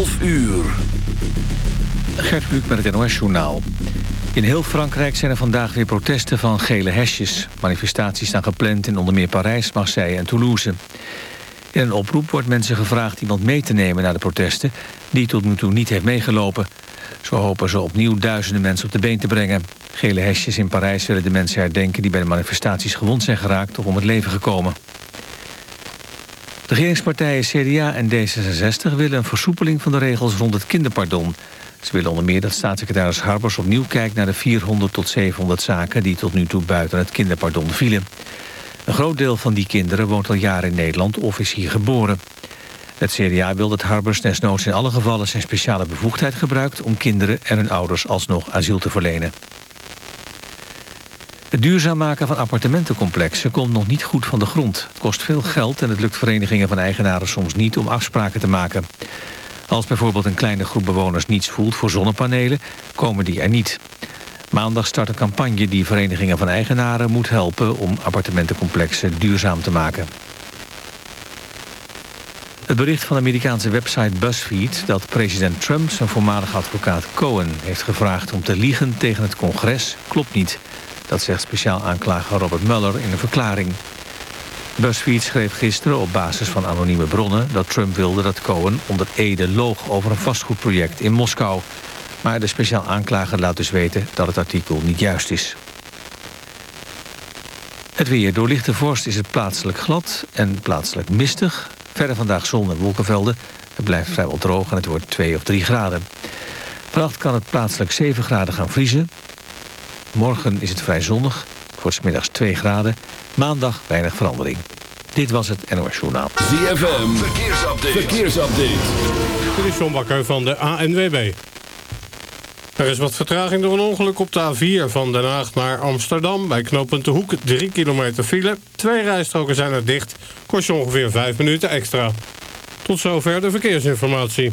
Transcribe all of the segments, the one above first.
12 uur. Gert Kluk met het NOS-journaal. In heel Frankrijk zijn er vandaag weer protesten van gele hesjes. Manifestaties staan gepland in onder meer Parijs, Marseille en Toulouse. In een oproep wordt mensen gevraagd iemand mee te nemen naar de protesten... die tot nu toe niet heeft meegelopen. Zo hopen ze opnieuw duizenden mensen op de been te brengen. Gele hesjes in Parijs willen de mensen herdenken... die bij de manifestaties gewond zijn geraakt of om het leven gekomen. De regeringspartijen CDA en D66 willen een versoepeling van de regels rond het kinderpardon. Ze willen onder meer dat staatssecretaris Harbers opnieuw kijkt naar de 400 tot 700 zaken die tot nu toe buiten het kinderpardon vielen. Een groot deel van die kinderen woont al jaren in Nederland of is hier geboren. Het CDA wil dat Harbers desnoods in alle gevallen zijn speciale bevoegdheid gebruikt... om kinderen en hun ouders alsnog asiel te verlenen. Het duurzaam maken van appartementencomplexen komt nog niet goed van de grond. Het kost veel geld en het lukt verenigingen van eigenaren soms niet om afspraken te maken. Als bijvoorbeeld een kleine groep bewoners niets voelt voor zonnepanelen, komen die er niet. Maandag start een campagne die verenigingen van eigenaren moet helpen om appartementencomplexen duurzaam te maken. Het bericht van de Amerikaanse website BuzzFeed... dat president Trump zijn voormalige advocaat Cohen heeft gevraagd... om te liegen tegen het congres, klopt niet. Dat zegt speciaal aanklager Robert Mueller in een verklaring. BuzzFeed schreef gisteren op basis van anonieme bronnen... dat Trump wilde dat Cohen onder Ede loog over een vastgoedproject in Moskou. Maar de speciaal aanklager laat dus weten dat het artikel niet juist is. Het weer. Door lichte vorst is het plaatselijk glad en plaatselijk mistig. Verder vandaag zon en wolkenvelden. Het blijft vrijwel droog en het wordt 2 of 3 graden. Vannacht kan het plaatselijk 7 graden gaan vriezen. Morgen is het vrij zonnig. Het wordt middags 2 graden. Maandag weinig verandering. Dit was het NOS Journaal. ZFM. Verkeersupdate. Verkeersupdate. Dit is John Bakker van de ANWB. Er is wat vertraging door een ongeluk op de A4 van Den Haag naar Amsterdam. Bij knooppunt De Hoek 3 kilometer file. Twee rijstroken zijn er dicht. Kost je ongeveer 5 minuten extra. Tot zover de verkeersinformatie.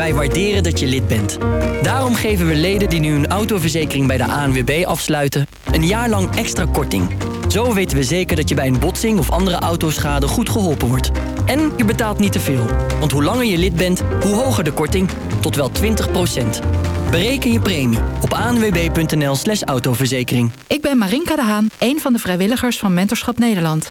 Wij waarderen dat je lid bent. Daarom geven we leden die nu een autoverzekering bij de ANWB afsluiten... een jaar lang extra korting. Zo weten we zeker dat je bij een botsing of andere autoschade goed geholpen wordt. En je betaalt niet te veel. Want hoe langer je lid bent, hoe hoger de korting. Tot wel 20% Bereken je premie op anwb.nl slash autoverzekering. Ik ben Marinka de Haan, een van de vrijwilligers van Mentorschap Nederland.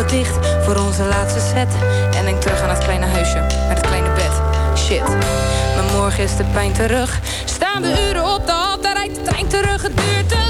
Ogen voor onze laatste set. En denk terug aan het kleine huisje met het kleine bed. Shit, maar morgen is de pijn terug. Staan we uren op de hal, daar rijdt de trein terug. Het duurt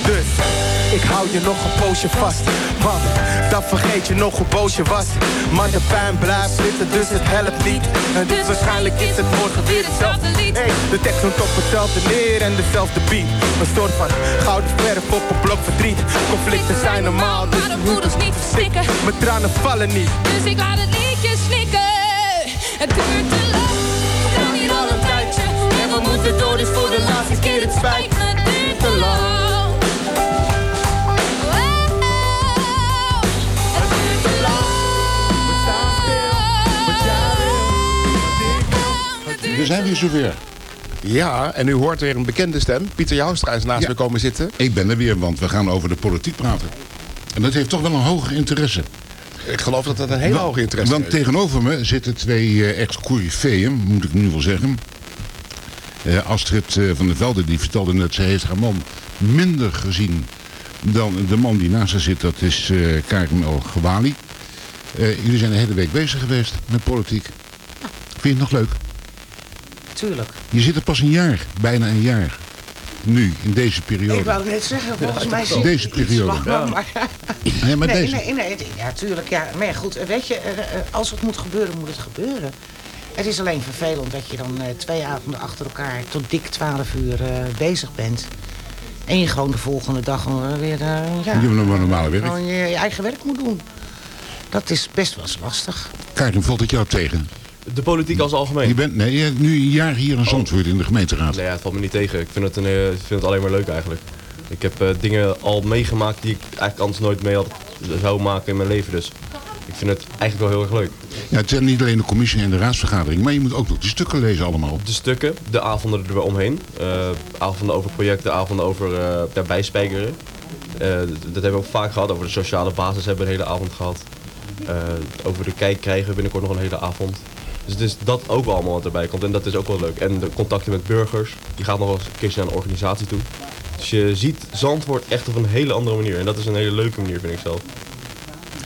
Dus ik hou je nog een poosje vast. Want dan vergeet je nog hoe boos je was. Maar de pijn blijft zitten, dus het helpt niet. En dus waarschijnlijk is het morgen weer hetzelfde lied. Hey, de tekst noemt op hetzelfde neer en dezelfde beat. Een soort van gouden verf op een blok verdriet. Conflicten zijn normaal, dus Maar de moeders niet verstikken. mijn tranen vallen niet. Dus ik laat het liedje snikken. Het duurt te lang. We staan hier al een tijdje. En we moeten door, dus voor de laatste keer. Het spijt me, We zijn weer zover. Ja, en u hoort weer een bekende stem. Pieter Joustra is naast Ja. me komen zitten. Ik ben er weer, want we gaan over de politiek praten. En dat heeft toch wel een hoger interesse. Ik geloof dat dat een hele Want- hoge interesse Want is. tegenover me zitten twee echt coryfeeën, moet ik nu wel zeggen. Eh, Astrid eh, van der Velde die vertelde net, ze heeft haar man minder gezien dan de man die naast haar zit. Dat is eh Karim El jullie zijn de hele week bezig geweest met politiek. Vind je het nog leuk? Tuurlijk. Je zit er pas een jaar, bijna een jaar. Nu, in deze periode. Ik wou net zeggen, volgens mij zit deze periode. langer, maar- Nee, maar nee, deze. nee, nee, ja, tuurlijk. Ja. Maar ja, goed, weet je, eh, eh, als het moet gebeuren, moet het gebeuren. Het is alleen vervelend dat je dan eh, twee avonden achter elkaar tot dik 12 uur eh, bezig bent. En je gewoon de volgende dag gewoon weer ja, Je normale werk. gewoon je, je eigen werk moet doen. Dat is best wel eens lastig. Karim, valt het jou tegen? De politiek als algemeen? Je bent nee, je hebt nu een jaar hier in Zandvoort in de gemeenteraad. Nee, ja, het valt me niet tegen. Ik vind het, een, eh, ik vind het alleen maar leuk eigenlijk. Ik heb eh, dingen al meegemaakt die ik eigenlijk anders nooit mee had zou maken in mijn leven. Dus ik vind het eigenlijk wel heel erg leuk. Ja, het zijn niet alleen de commissie en de raadsvergadering, maar je moet ook nog die stukken lezen allemaal. De stukken, de avonden er omheen. eh avonden over projecten, avonden over ja, bijspijkeren. Eh, dat hebben we ook vaak gehad. Over de sociale basis hebben we een hele avond gehad. Eh, over de kijk krijgen we binnenkort nog een hele avond. Dus het is dat ook wel allemaal wat erbij komt. En dat is ook wel leuk. En de contacten met burgers. Je gaat nog wel eens een keertje naar een organisatie toe. Dus je ziet Zandvoort echt op een hele andere manier. En dat is een hele leuke manier, vind ik zelf.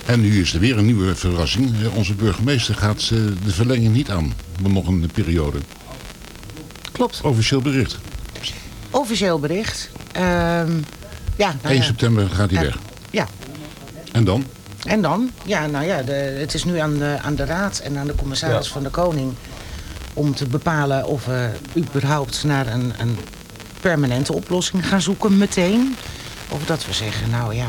En nu is er weer een nieuwe verrassing. Eh, Onze burgemeester gaat eh, de verlenging niet aan, maar nog een periode. Klopt. Officieel bericht. Officieel bericht. Ehm, ja, nou 1 ja. september gaat hij weg. Ja, En dan? En dan? Ja, nou ja, de, het is nu aan de, aan de raad en aan de commissaris Ja. van de Koning... om te bepalen of we überhaupt naar een, een permanente oplossing gaan zoeken meteen. Of dat we zeggen, nou ja,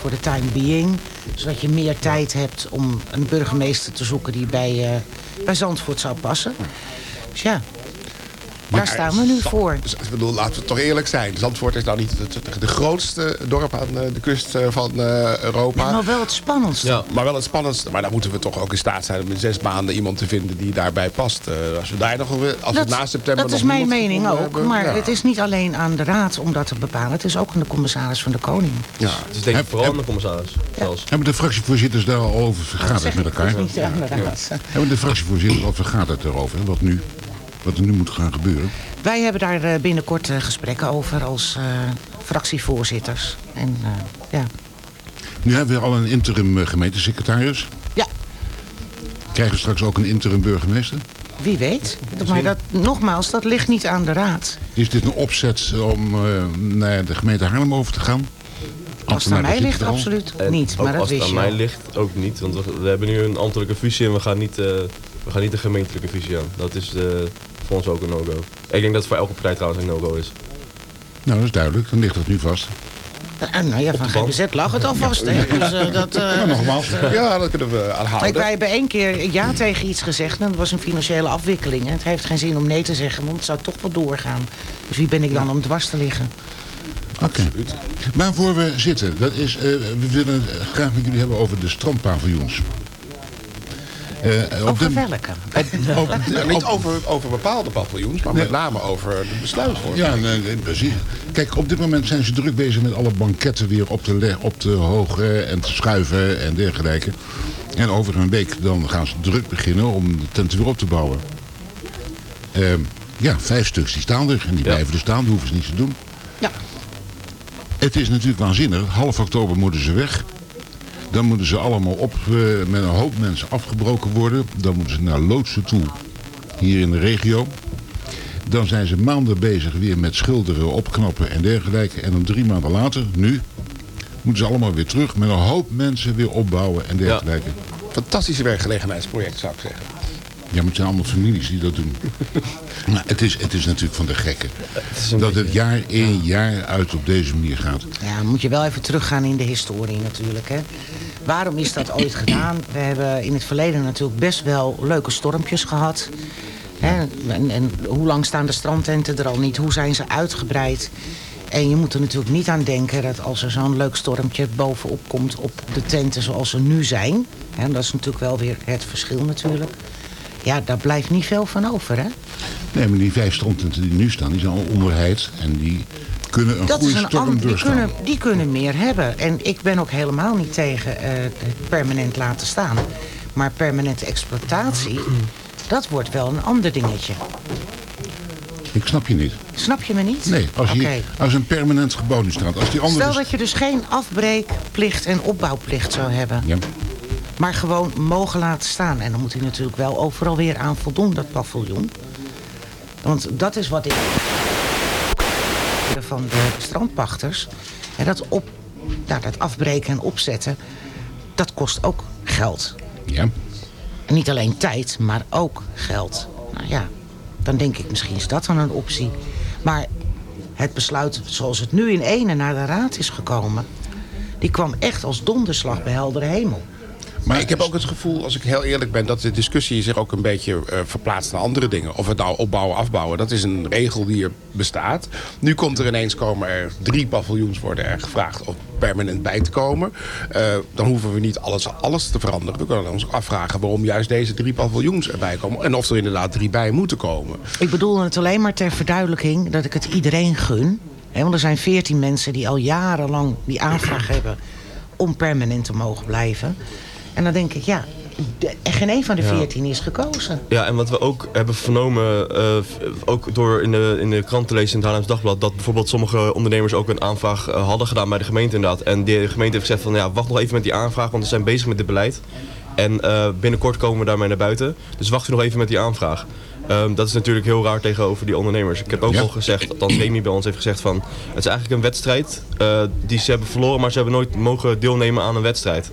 voor de time being... zodat je meer tijd hebt om een burgemeester te zoeken die bij, eh, bij Zandvoort zou passen. Dus ja, daar staan we nu voor. Dus, ik bedoel, laten we toch eerlijk zijn. Zandvoort is nou niet het, de grootste dorp aan eh, de kust eh, van eh, Europa. Maar wel het spannendste. Ja, maar wel het spannendste. Maar dan moeten we toch ook in staat zijn om in zes maanden iemand te vinden die daarbij past. Eh, als we daar nog als we na september dat nog is mijn mening ook. hebben, Maar ja. het is niet alleen aan de raad om dat te bepalen. Het is ook aan de commissaris van de Koning. Ja. Het is denk ik vooral aan de commissaris zelfs. Hebben de fractievoorzitters daar al over vergaderd met elkaar? niet aan de raad. Hebben de fractievoorzitters al vergaderd erover? Wat nu? Wat er nu moet gaan gebeuren? Wij hebben daar eh, binnenkort eh, gesprekken over als eh, fractievoorzitters. En eh, ja. Nu hebben we al een interim gemeentesecretaris. Ja. Krijgen we straks ook een interim burgemeester? Wie weet. Maar dat, nogmaals, dat ligt niet aan de raad. Is dit een opzet om eh, naar de gemeente Haarlem over te gaan? Als het aan mij ligt, al. absoluut En niet. Maar dat als het wist aan je mij al. ligt, ook niet. Want we, we hebben nu een ambtelijke fusie en we gaan niet eh, We gaan niet de gemeentelijke visie aan. Dat is eh, voor ons ook een no-go. Ik denk dat het voor elke partij trouwens een no-go is. Nou, dat is duidelijk. Dan ligt het nu vast. Eh, nou ja, van GBZ lag het alvast. Hè? Dus, eh, dat, eh, Ja, nogmaals. dat, eh, Ja, dat kunnen we aanhouden. Ik, wij hebben één keer ja tegen iets gezegd. En dat was een financiële afwikkeling. En het heeft geen zin om nee te zeggen, want het zou toch wel doorgaan. Dus wie ben ik dan om dwars te liggen? Oké. Waarvoor we zitten, dat is, eh, we willen het graag met jullie hebben over de strandpaviljoens. Eh, op Over de- welke? op- Ja, niet over, over bepaalde paviljoens, maar met name over de besluitvorming. Ja, nee, nee, precies. Kijk, op dit moment zijn ze druk bezig met alle banketten weer op te, op te hogen en te schuiven en dergelijke. En over een week dan gaan ze druk beginnen om de tenten weer op te bouwen. Ehm, ja, vijf stuks die staan er en die blijven er staan, die hoeven ze niet te doen. Ja. Het is natuurlijk waanzinnig. Half oktober moeten ze weg. Dan moeten ze allemaal op eh, met een hoop mensen afgebroken worden. Dan moeten ze naar loodsen toe, hier in de regio. Dan zijn ze maanden bezig weer met schilderen, opknappen en dergelijke. En dan drie maanden later, nu, moeten ze allemaal weer terug met een hoop mensen weer opbouwen en dergelijke. Fantastische werkgelegenheidsproject, zou ik zeggen. Ja, maar het zijn allemaal families die dat doen. maar het is, het is natuurlijk van de gekken. Dat het jaar in jaar uit op deze manier gaat. Ja, moet je wel even teruggaan in de historie natuurlijk. Hè. Waarom is dat ooit gedaan? We hebben in het verleden natuurlijk best wel leuke stormpjes gehad. Hè. En, en hoe lang staan de strandtenten er al niet? Hoe zijn ze uitgebreid? En je moet er natuurlijk niet aan denken dat als er zo'n leuk stormpje bovenop komt op de tenten zoals ze nu zijn. Hè, dat is natuurlijk wel weer het verschil natuurlijk. Ja, daar blijft niet veel van over, hè? Nee, maar die vijf strandtenten die nu staan, die zijn al onderheid. En die kunnen een dat goede is een storm ander, die, kunnen, die kunnen meer hebben. En ik ben ook helemaal niet tegen eh, het permanent laten staan. Maar permanente exploitatie, dat wordt wel een ander dingetje. Ik snap je niet. Snap je me niet? Nee, als, je, als een permanent gebouw nu staat. Als die andere... Stel dat je dus geen afbreekplicht en opbouwplicht zou hebben. Ja. Maar gewoon mogen laten staan. En dan moet hij natuurlijk wel overal weer aan voldoen, dat paviljoen. Want dat is wat ik... van de strandpachters. En dat, op, nou, dat afbreken en opzetten, dat kost ook geld. Ja. En niet alleen tijd, maar ook geld. Nou ja, dan denk ik misschien is dat dan een optie. Maar het besluit zoals het nu in ene naar de raad is gekomen... die kwam echt als donderslag bij heldere hemel. Maar ik heb ook het gevoel, als ik heel eerlijk ben... dat de discussie zich ook een beetje eh, verplaatst naar andere dingen. Of het nou opbouwen, afbouwen, dat is een regel die er bestaat. Nu komt er ineens komen er drie paviljoens worden er gevraagd om permanent bij te komen. Eh, dan hoeven we niet alles, alles te veranderen. We kunnen ons ook afvragen waarom juist deze drie paviljoens erbij komen. En of er inderdaad drie bij moeten komen. Ik bedoel het alleen maar ter verduidelijking dat ik het iedereen gun. Want er zijn veertien mensen die al jarenlang die aanvraag hebben... om permanent te mogen blijven. En dan denk ik, ja, de, geen een van de Ja. veertien is gekozen. Ja, en wat we ook hebben vernomen, eh, ook door in de, in de krant te lezen in het Haarlems Dagblad, dat bijvoorbeeld sommige ondernemers ook een aanvraag eh, hadden gedaan bij de gemeente inderdaad. En de gemeente heeft gezegd van ja, wacht nog even met die aanvraag, want we zijn bezig met dit beleid. En eh, binnenkort komen we daarmee naar buiten. Dus wacht u nog even met die aanvraag. Ehm, dat is natuurlijk heel raar tegenover die ondernemers. Ik heb ook Ja. al gezegd, althans Remy bij ons heeft gezegd van... het is eigenlijk een wedstrijd eh, die ze hebben verloren, maar ze hebben nooit mogen deelnemen aan een wedstrijd.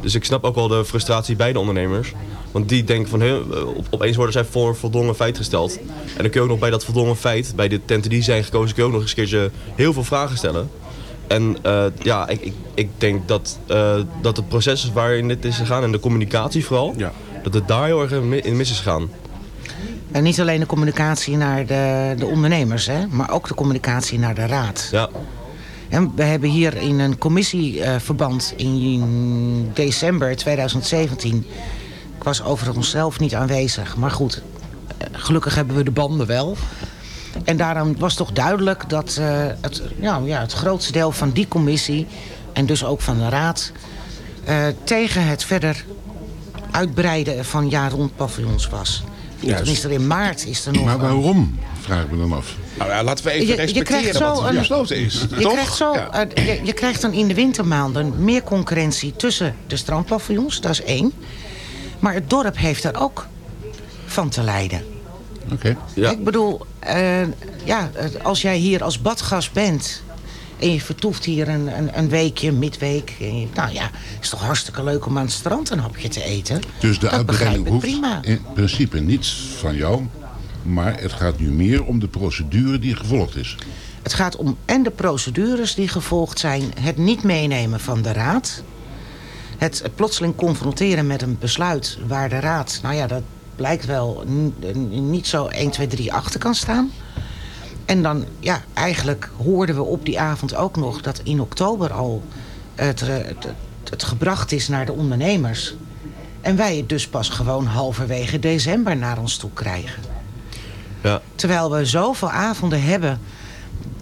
Dus ik snap ook wel de frustratie bij de ondernemers. Want die denken van, heel, op, opeens worden zij voor voldongen feit gesteld. En dan kun je ook nog bij dat voldongen feit, bij de tenten die zijn gekozen, kun je ook nog eens een keertje heel veel vragen stellen. En eh, ja, ik, ik, ik denk dat, eh, dat het proces waarin dit is gegaan en de communicatie vooral, dat het daar heel erg in mis is gegaan. En niet alleen de communicatie naar de, de ondernemers, hè, maar ook de communicatie naar de raad. Ja. En we hebben hier in een commissieverband in december 2017... ik was overigens zelf niet aanwezig, maar goed, eh, gelukkig hebben we de banden wel... En daarom was toch duidelijk dat eh, het, ja, ja, het grootste deel van die commissie... en dus ook van de raad... eh, tegen het verder uitbreiden van jaar-rond paviljoens was. Juist. Tenminste, in maart is er nog... Maar waarom, vraag ik me dan af. Nou ja, laten we even Je- je respecteren krijgt zo wat er een- besloten is. Je toch? krijgt, zo, Ja. je, je krijgt dan in de wintermaanden meer concurrentie tussen de strandpaviljoens, dat is één. Maar het dorp heeft daar ook van te lijden. Oké. Ja. Ik bedoel, eh, ja, als jij hier als badgast bent En je vertoeft hier een, een, een weekje, midweek. En je- nou ja, is toch hartstikke leuk om aan het strand een hapje te eten. Dus de dat uitbreiding hoeft prima. in principe niets van jou. Maar het gaat nu meer om de procedure die gevolgd is. Het gaat om en de procedures die gevolgd zijn... het niet meenemen van de raad... het plotseling confronteren met een besluit waar de raad... nou ja, dat blijkt wel niet zo 1, 2, 3 achter kan staan. En dan, ja, eigenlijk hoorden we op die avond ook nog... dat in oktober al het, het, het gebracht is naar de ondernemers. En wij het dus pas gewoon halverwege december naar ons toe krijgen. Ja. Terwijl we zoveel avonden hebben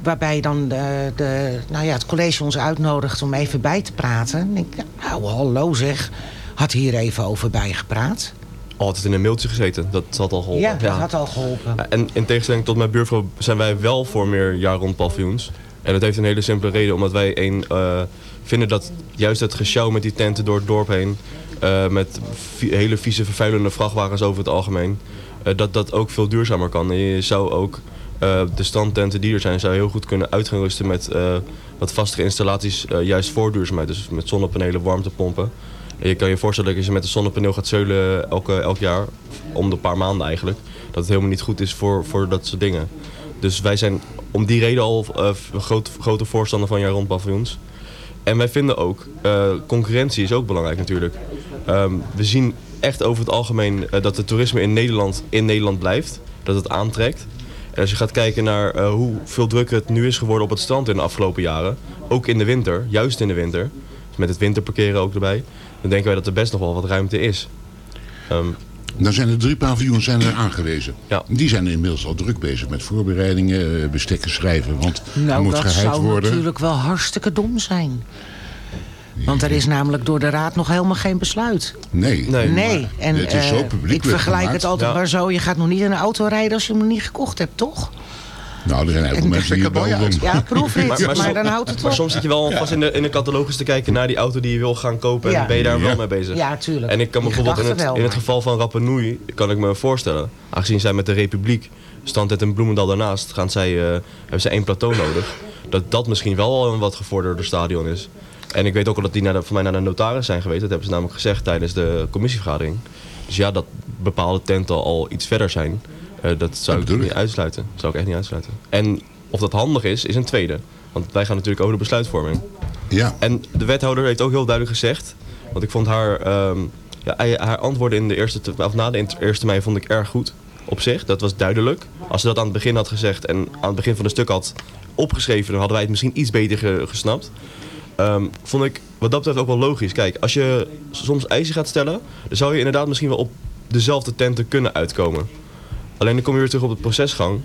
waarbij dan de, de, nou ja, het college ons uitnodigt om even bij te praten. Denk ik, nou hallo zeg, had hier even over bijgepraat. Altijd in een mailtje gezeten, dat had al geholpen. Ja, dat had al geholpen. En in tegenstelling tot mijn buurvrouw zijn wij wel voor meer jaar rond paviljoens. En dat heeft een hele simpele reden, omdat wij één eh, vinden dat juist het gesjouw met die tenten door het dorp heen, eh, met hele vieze vervuilende vrachtwagens over het algemeen, dat dat ook veel duurzamer kan. En je zou ook eh, de standtenten die er zijn, zou heel goed kunnen uit met eh, wat vastere installaties, eh, juist voor duurzaamheid. Dus met zonnepanelen, warmtepompen. En je kan je voorstellen dat als je met een zonnepaneel gaat zeulen elke, elk jaar, om de paar maanden eigenlijk, dat het helemaal niet goed is voor, voor dat soort dingen. Dus wij zijn om die reden al eh, grote voorstander van jaar rond paviljoens. En wij vinden ook, eh, concurrentie is ook belangrijk natuurlijk. Ehm, we zien echt over het algemeen eh, dat het toerisme in Nederland in Nederland blijft. Dat het aantrekt. En als je gaat kijken naar eh, hoeveel drukker het nu is geworden op het strand in de afgelopen jaren. Ook in de winter, juist in de winter. Dus met het winterparkeren ook erbij. Dan denken wij dat er best nog wel wat ruimte is. Ehm, Dan zijn er drie paviljoens zijn er aangewezen. Ja. Die zijn inmiddels al druk bezig met voorbereidingen, eh, bestekken schrijven. Want er Nou, moet dat geheid zou worden. natuurlijk wel hartstikke dom zijn. Want er is namelijk door de raad nog helemaal geen besluit. Nee. Nee, maar en het is zo eh, publiekelijk ik vergelijk gemaakt. het altijd Ja. maar zo. Je gaat nog niet in een auto rijden als je hem nog niet gekocht hebt, toch? Nou, er zijn heel veel mensen die het wel doen. Ja, proefrit, maar, som- dan houdt het maar op. soms zit je wel vast in de, in de catalogus te kijken naar die auto die je wil gaan kopen. Ja. En ben je daar Ja. wel mee bezig. Ja, tuurlijk. En ik kan me bijvoorbeeld in het, wel, in het maar- geval van Rappenouille kan ik me voorstellen. Aangezien zij met de Republiek, Standet en Bloemendal daarnaast, gaan zij, eh, hebben zij één plateau nodig. Dat dat misschien wel al een wat gevorderder stadion is. En ik weet ook al dat die naar de, voor mij naar de notaris zijn geweest. Dat hebben ze namelijk gezegd tijdens de commissievergadering. Dus ja, dat bepaalde tenten al iets verder zijn. eh, dat zou ik niet uitsluiten. Dat zou ik echt niet uitsluiten. En of dat handig is, is een tweede. Want wij gaan natuurlijk over de besluitvorming. Ja. En de wethouder heeft ook heel duidelijk gezegd. Want ik vond haar, ehm, ja, haar antwoorden in de eerste, te- of na de eerste termijn vond ik erg goed. Op zich, dat was duidelijk. Als ze dat aan het begin had gezegd en aan het begin van het stuk had opgeschreven, dan hadden wij het misschien iets beter ge- gesnapt. Ehm, vond ik wat dat betreft ook wel logisch. Kijk, als je soms eisen gaat stellen, dan zou je inderdaad misschien wel op dezelfde tenten kunnen uitkomen. Alleen dan kom je weer terug op de procesgang.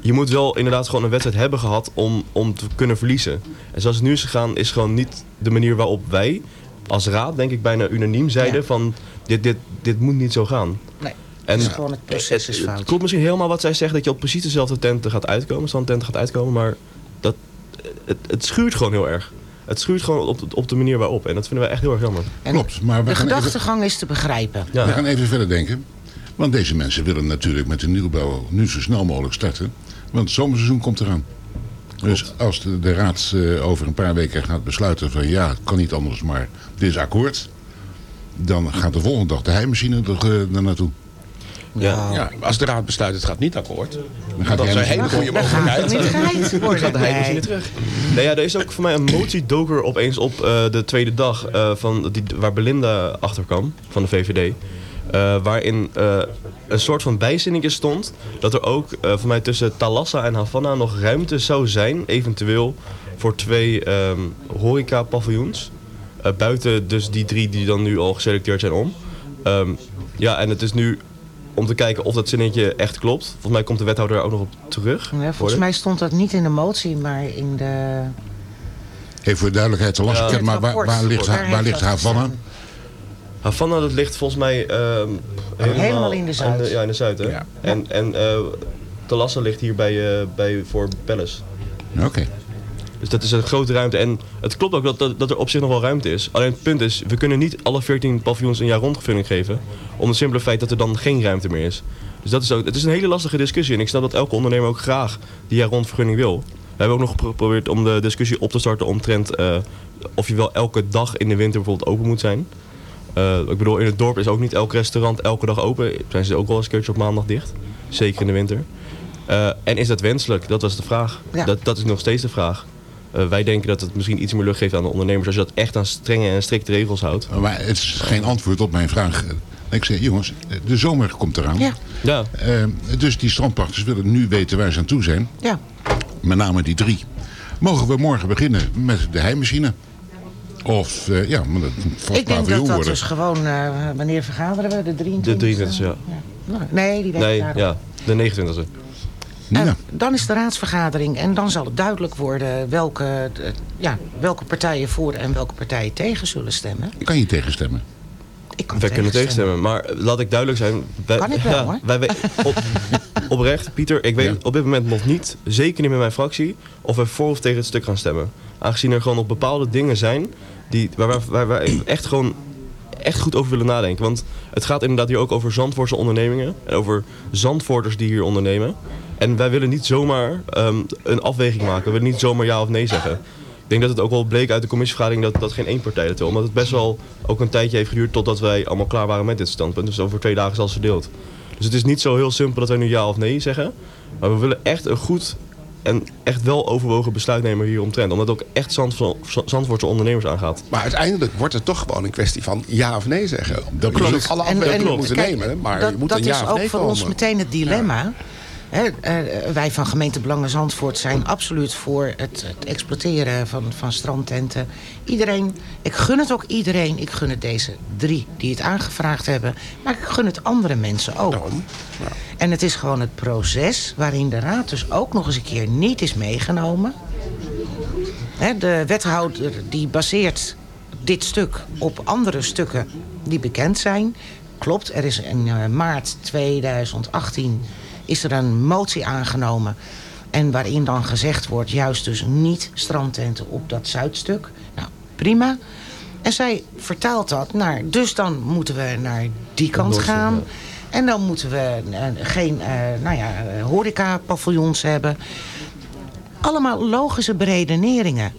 Je moet wel inderdaad gewoon een wedstrijd hebben gehad om, om te kunnen verliezen. En zoals het nu is gegaan, is gewoon niet de manier waarop wij als raad, denk ik, bijna unaniem zeiden van dit, dit, dit moet niet zo gaan. Nee, En het is gewoon het proces is het fout. klopt misschien helemaal wat zij zegt, dat je op precies dezelfde tenten gaat uitkomen, standtenten gaat uitkomen, maar dat, het, het schuurt gewoon heel erg. Het schuurt gewoon op, op de manier waarop. En dat vinden wij echt heel erg jammer. Klopt, maar we De gaan, even, gedachtegang is te begrijpen. we gaan even verder denken. Want deze mensen willen natuurlijk met de nieuwbouw nu zo snel mogelijk starten. Want het zomerseizoen komt eraan. Dus als de, de raad eh, over een paar weken gaat besluiten van ja, het kan niet anders, maar dit is akkoord. Dan gaat de volgende dag de heimachine er, er naartoe. Ja. Ja, als de raad besluit het gaat niet akkoord. Dan gaat dat is een hele goede Dan gaat het mogelijkheid. niet Dan gaat de heimachine Nee. terug. Nee, ja, er is ook voor mij een motie doker opeens op eh, de tweede dag eh, van die, waar Belinda achter kwam van de VVD. eh, waarin eh, een soort van bijzinnetje stond dat er ook eh, voor mij tussen Talassa en Havana nog ruimte zou zijn, eventueel voor twee ehm horeca-paviljoens. Eh, buiten dus die drie die dan nu al geselecteerd zijn om. Ehm, ja, en het is nu om te kijken of dat zinnetje echt klopt. Volgens mij komt de wethouder daar ook nog op terug. Ja, volgens mij stond dat niet in de motie, maar in de... Even voor de duidelijkheid te lastig, Ja. maar waar, waar ligt, Daar waar ligt Havana? Havana, dat ligt volgens mij ehm, helemaal, Helemaal in de zuid. ja, in de zuid, hè? En, en eh Talassa ligt hier bij, eh, bij, voor Palace. Oké. Dus dat is een grote ruimte. En het klopt ook dat, dat, dat er op zich nog wel ruimte is. Alleen het punt is, we kunnen niet alle 14 paviljoens een jaar rondgevulling geven. Om het simpele feit dat er dan geen ruimte meer is. Dus dat is ook, het is een hele lastige discussie. En ik snap dat elke ondernemer ook graag die jaar rondvergunning wil. We hebben ook nog geprobeerd om de discussie op te starten omtrent eh, of je wel elke dag in de winter bijvoorbeeld open moet zijn. Eh, ik bedoel, in het dorp is ook niet elk restaurant elke dag open. Zijn ze ook wel eens een keertje op maandag dicht. Zeker in de winter. Eh, en is dat wenselijk? Dat was de vraag. Ja. Dat, dat is nog steeds de vraag. Eh, wij denken dat het misschien iets meer lucht geeft aan de ondernemers... als je dat echt aan strenge en strikte regels houdt. Maar het is geen antwoord op mijn vraag. Ik zeg, jongens, de zomer komt eraan. Ja. Ja. Eh, dus die strandpachters willen nu weten waar ze aan toe zijn. Ja. Met name die drie. Mogen we morgen beginnen met de heimachine? Of, eh, ja, maar dat vast Ik denk dat dat worden. dus gewoon... eh, wanneer vergaderen we? De 23 De 23 ja. Nee, die week Nee, ja. De 29e. Eh, dan is de raadsvergadering en dan zal het duidelijk worden welke, eh, ja, welke partijen voor en welke partijen tegen zullen stemmen. Kan je tegenstemmen? Ik kan Wij kunnen tegenstemmen. Maar laat ik duidelijk zijn. Wij, Kan ik wel, hoor. Wij, wij- op, oprecht, Pieter, ik weet op dit moment nog niet, zeker niet met mijn fractie, of we voor of tegen het stuk gaan stemmen. Aangezien er gewoon nog bepaalde dingen zijn die, waar, waar, waar wij echt gewoon echt goed over willen nadenken. Want het gaat inderdaad hier ook over Zandvoortse ondernemingen. En over Zandvoorters die hier ondernemen. En wij willen niet zomaar ehm, een afweging maken. We willen niet zomaar ja of nee zeggen. Ik denk dat het ook wel bleek uit de commissievergadering dat, dat geen één partij dat wil. Omdat het best wel ook een tijdje heeft geduurd totdat wij allemaal klaar waren met dit standpunt. Dus over twee dagen is alles verdeeld. Dus het is niet zo heel simpel dat wij nu ja of nee zeggen. Maar we willen echt een goed en echt wel overwogen besluit nemen hier omtrent. Omdat het ook echt Zandvo- Zandvoortse ondernemers aangaat. Maar uiteindelijk wordt het toch gewoon een kwestie van ja of nee zeggen. Dat je zult klopt. alle En- afwegingen en moeten kijk, nemen, maar dat, je moet dat een ja is of ook voor komen. ons meteen het dilemma. Eh, wij van gemeente Belangen Zandvoort zijn absoluut voor het, het exploiteren van, van strandtenten. Iedereen, ik gun het ook iedereen. Ik gun het deze drie die het aangevraagd hebben. Maar ik gun het andere mensen ook. En het is gewoon het proces waarin de raad dus ook nog eens een keer niet is meegenomen. De wethouder die baseert dit stuk op andere stukken die bekend zijn. Klopt, er is in eh, maart 2018 is er een motie aangenomen. En waarin dan gezegd wordt, juist dus niet strandtenten op dat zuidstuk. Nou, prima. En zij vertaalt dat naar, dus dan moeten we naar die kant gaan. En dan moeten we eh, geen eh nou ja, eh, horeca-paviljoens hebben. Allemaal logische beredeneringen.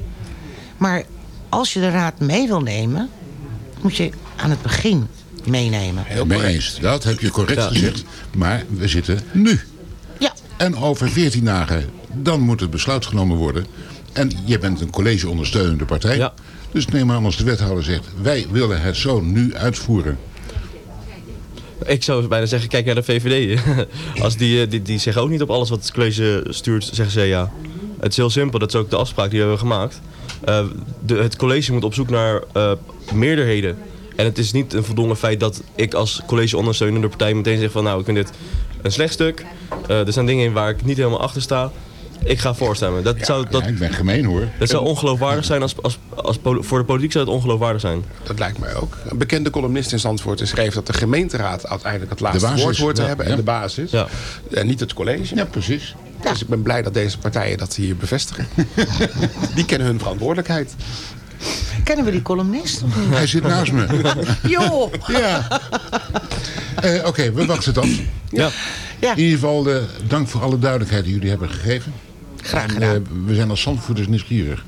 Maar als je de raad mee wil nemen, moet je aan het begin meenemen. Heel mee eens. Dat heb je correct gezegd. Maar we zitten nu. Ja. En over 14 dagen, dan moet het besluit genomen worden. En je bent een college ondersteunende partij. Dus neem aan als de wethouder zegt... wij willen het zo nu uitvoeren. Ik zou bijna zeggen, kijk naar de VVD. Als die, eh, die, die zeggen ook niet op alles wat het college stuurt, zeggen ze ja. Het is heel simpel, dat is ook de afspraak die we hebben gemaakt. Eh, de, het college moet op zoek naar eh, meerderheden. En het is niet een voldongen feit dat ik als college ondersteunende partij meteen zeg van nou, ik vind dit een slecht stuk. Eh, er zijn dingen in waar ik niet helemaal achter sta. Ik ga voorstemmen. Dat zou, dat, ik ben gemeen hoor. Dat zou ongeloofwaardig zijn als, als, als, voor de politiek zou het ongeloofwaardig zijn. Dat lijkt mij ook. Een bekende columnist in Zandvoort schreef dat de gemeenteraad uiteindelijk het laatste basis. woord hoort te Ja, hebben. ja. En de basis. En niet het college. Ja, precies. Dus ik ben blij dat deze partijen dat hier bevestigen. Die kennen hun verantwoordelijkheid. Kennen we die columnist? Hij zit naast me. Joh! Ja. Eh, Oké, we wachten het af. Ja. In ieder geval, eh, dank voor alle duidelijkheid die jullie hebben gegeven. Graag En, gedaan. eh, we zijn als Zandvoerders nieuwsgierig.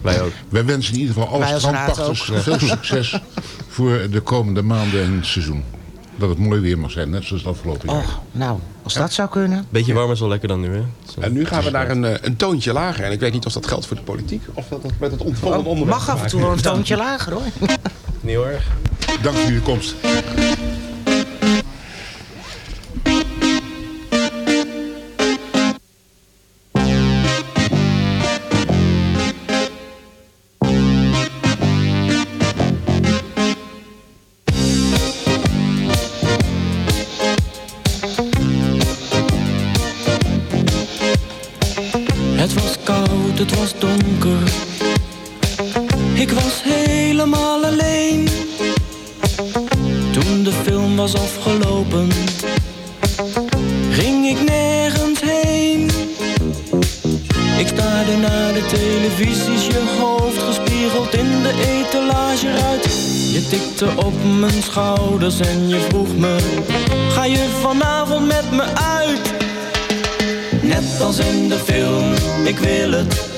Wij ook. Wij wensen in ieder geval alle strandpachters veel succes voor de komende maanden en het seizoen. Dat het mooi weer mag zijn, net zoals het afgelopen jaar. Och, nou, als dat zou kunnen. Beetje warm is wel lekker dan nu, hè? En nu gaan we naar een, eh, een toontje lager. En ik weet niet of dat geldt voor de politiek. Of dat dat met het ontvolgende Oh, onderwerp mag af en toe wel een toontje lager hoor. Niet heel erg. Dank voor jullie komst. Was afgelopen, ging ik nergens heen. Ik staarde naar de televisies, je hoofd gespiegeld in de etalage uit. Je tikte op mijn schouders en je vroeg me: Ga je vanavond met me uit? Net als in de film, ik wil het.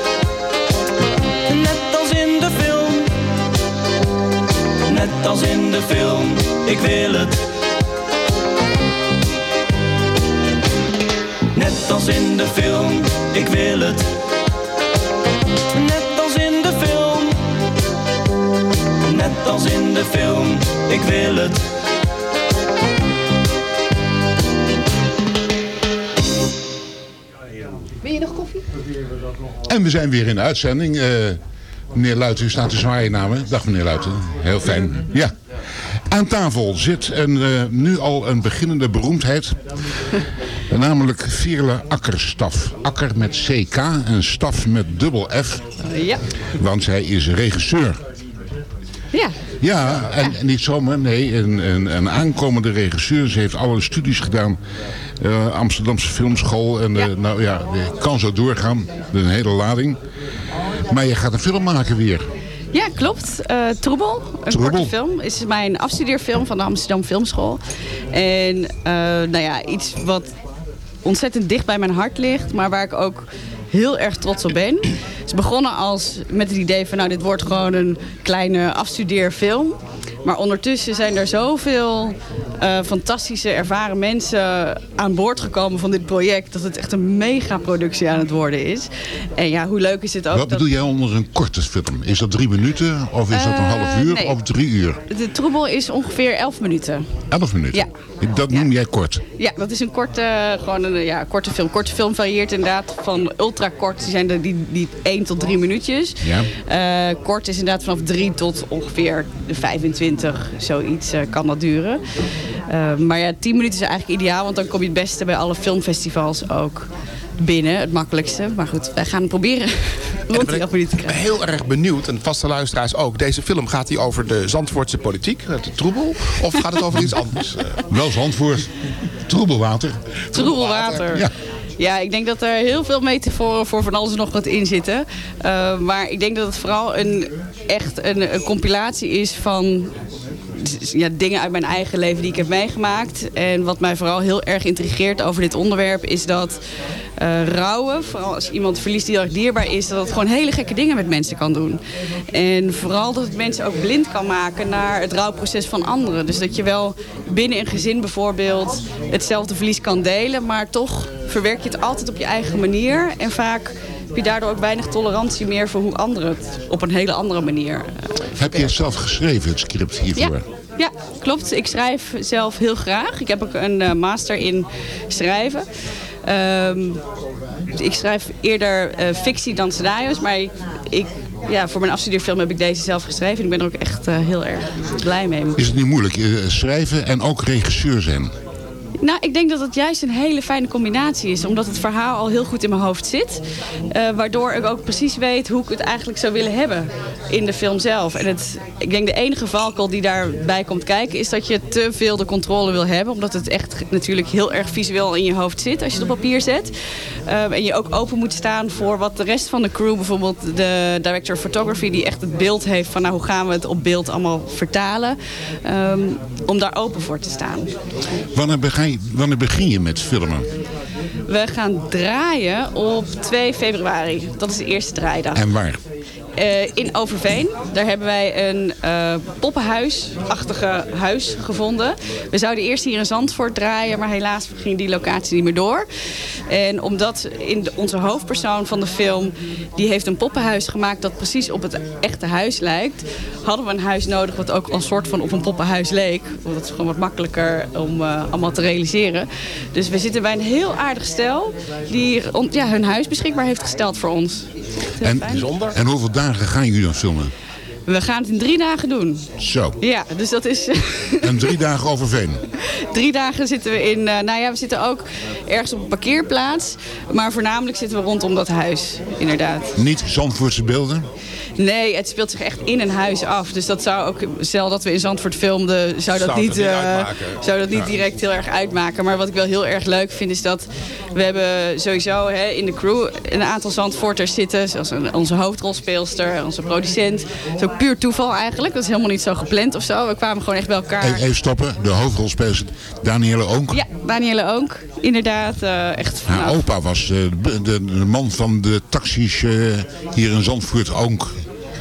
Net als in de film, ik wil het. Net als in de film, ik wil het. Net als in de film. Net als in de film, ik wil het. Wil je nog koffie? En we zijn weer in de uitzending. Eh, meneer Luiten, u staat te zwaaien naar me. Dag meneer Luiten, heel fijn. Ja. Aan tafel zit een, eh, nu al een beginnende beroemdheid. namelijk Vierle Akkerstaf. Akker met CK en staf met dubbel F. Ja. Want zij is regisseur. Ja. Ja, en, en niet zomaar, nee, een, een, een aankomende regisseur. Ze heeft alle studies gedaan. eh, Amsterdamse Filmschool. En eh, nou ja, je kan zo doorgaan. Een hele lading. Maar je gaat een film maken weer. Ja, klopt. Eh Troebel, een Troebel. korte film, is mijn afstudeerfilm van de Amsterdam Filmschool. En eh, nou ja, iets wat ontzettend dicht bij mijn hart ligt, maar waar ik ook heel erg trots op ben. Is begonnen als, met het idee van nou dit wordt gewoon een kleine afstudeerfilm. Maar ondertussen zijn er zoveel eh, fantastische, ervaren mensen aan boord gekomen van dit project... dat het echt een megaproductie aan het worden is. En ja, hoe leuk is het ook Wat dat... bedoel jij onder een korte film? Is dat drie minuten of is dat een Eh, half uur nee. of drie uur? De troebel is ongeveer 11 minuten. Elf minuten? Ja. Dat noem jij kort. Ja, dat is een korte, gewoon een ja, korte film. Korte film varieert inderdaad van ultra kort. Die zijn de, die, die 1 tot 3 minuutjes. Ja. Eh, kort is inderdaad vanaf 3 tot ongeveer de 25, zoiets eh, kan dat duren. Eh, maar ja, 10 minuten is eigenlijk ideaal, want dan kom je het beste bij alle filmfestivals ook binnen. Het makkelijkste. Maar goed, wij gaan het proberen rond die 11 minuten te krijgen. heel erg benieuwd, en vaste luisteraars ook. Deze film gaat die over de Zandvoortse politiek, de troebel? Of gaat het over iets anders? Wel Zandvoort. Troebelwater. Troebelwater. Ja. Ja, ik denk dat er heel veel metaforen voor van alles nog wat in zitten. Uh, maar ik denk dat het vooral een, echt een compilatie is van ja, dingen uit mijn eigen leven die ik heb meegemaakt. En wat mij vooral heel erg intrigeert over dit onderwerp is dat uh, rouwen, vooral als iemand verliest die heel erg dierbaar is, dat het gewoon hele gekke dingen met mensen kan doen. En vooral dat het mensen ook blind kan maken naar het rouwproces van anderen. Dus dat je wel binnen een gezin bijvoorbeeld hetzelfde verlies kan delen, maar toch verwerk je het altijd op je eigen manier. En vaak heb je daardoor ook weinig tolerantie meer voor hoe anderen het op een hele andere manier uh, Heb je zelf geschreven, het script hiervoor? Ja. Ja, klopt. Ik schrijf zelf heel graag. Ik heb ook een uh, master in schrijven. Ehm, ik schrijf eerder eh, fictie dan scenario's, maar ik, ja, voor mijn afstudeerfilm heb ik deze zelf geschreven. En ik ben er ook echt eh, heel erg blij mee. Is het niet moeilijk? eh, schrijven en ook regisseur zijn? Nou, ik denk dat het juist een hele fijne combinatie is. Omdat het verhaal al heel goed in mijn hoofd zit. Eh, waardoor ik ook precies weet hoe ik het eigenlijk zou willen hebben in de film zelf. En het, ik denk de enige valkuil die daarbij komt kijken... is dat je te veel de controle wil hebben. Omdat het echt natuurlijk heel erg visueel in je hoofd zit als je het op papier zet. Eh, en je ook open moet staan voor wat de rest van de crew... bijvoorbeeld de director of photography... die echt het beeld heeft van nou, hoe gaan we het op beeld allemaal vertalen. Ehm, om daar open voor te staan. Wanneer begin, wanneer begin je met filmen? We gaan draaien op 2 februari. Dat is de eerste draaidag. En waar? Eh, in Overveen. Daar hebben wij een eh poppenhuisachtige huis gevonden. We zouden eerst hier in Zandvoort draaien, maar helaas ging die locatie niet meer door. En omdat in de- onze hoofdpersoon van de film, die heeft een poppenhuis gemaakt dat precies op het echte huis lijkt, hadden we een huis nodig wat ook een soort van op een poppenhuis leek. Want dat is gewoon wat makkelijker om eh, allemaal te realiseren. Dus we zitten bij een heel aardig stel die ja, hun huis beschikbaar heeft gesteld voor ons. En, en hoeveel dagen gaan jullie dan filmen? We gaan het in drie dagen doen. Zo. Ja, dus dat is... En drie dagen overveen. drie dagen zitten we in... eh, nou ja, we zitten ook ergens op een parkeerplaats. Maar voornamelijk zitten we rondom dat huis, inderdaad. Niet Zandvoortse beelden? Nee, het speelt zich echt in een huis af. Dus dat zou ook, stel dat we in Zandvoort filmden, zou dat Zou niet, eh, zou dat niet Ja. direct heel erg uitmaken. Maar wat ik wel heel erg leuk vind is dat we hebben sowieso hè, in de crew een aantal Zandvoorters zitten. Zoals onze hoofdrolspeelster, onze producent. Ook puur toeval eigenlijk. Dat is helemaal niet zo gepland of zo. We kwamen gewoon echt bij elkaar. Even, even stoppen. De hoofdrolspeler Danielle Oonk. Ja, Danielle ook. Inderdaad, eh, echt Haar opa was eh, de, de, man van de taxis hier in Zandvoort. Oonk.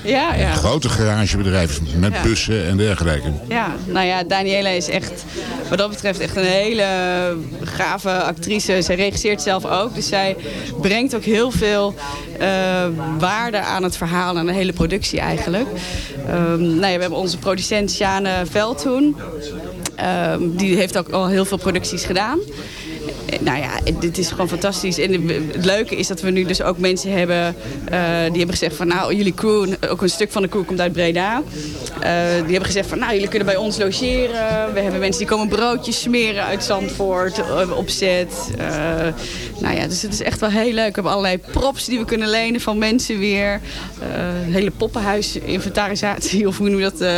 Ja, ja. Een grote garagebedrijf met Ja. bussen en dergelijke. Ja, nou ja, Daniela is echt, wat dat betreft, echt een hele gave actrice. Zij regisseert zelf ook, dus zij brengt ook heel veel eh, waarde aan het verhaal, aan de hele productie eigenlijk. Ehm, nou ja, we hebben onze producent Sjane Veldhoen. Ehm, die heeft ook al heel veel producties gedaan. Nou ja, dit is gewoon fantastisch. En het leuke is dat we nu dus ook mensen hebben eh, die hebben gezegd van nou, jullie crew, ook een stuk van de crew komt uit Breda. Eh, die hebben gezegd van nou, jullie kunnen bij ons logeren. We hebben mensen die komen broodjes smeren uit Zandvoort eh, op set. Eh, nou ja, dus het is echt wel heel leuk. We hebben allerlei props die we kunnen lenen van mensen weer. Hele poppenhuis-inventarisatie of hoe noem je dat?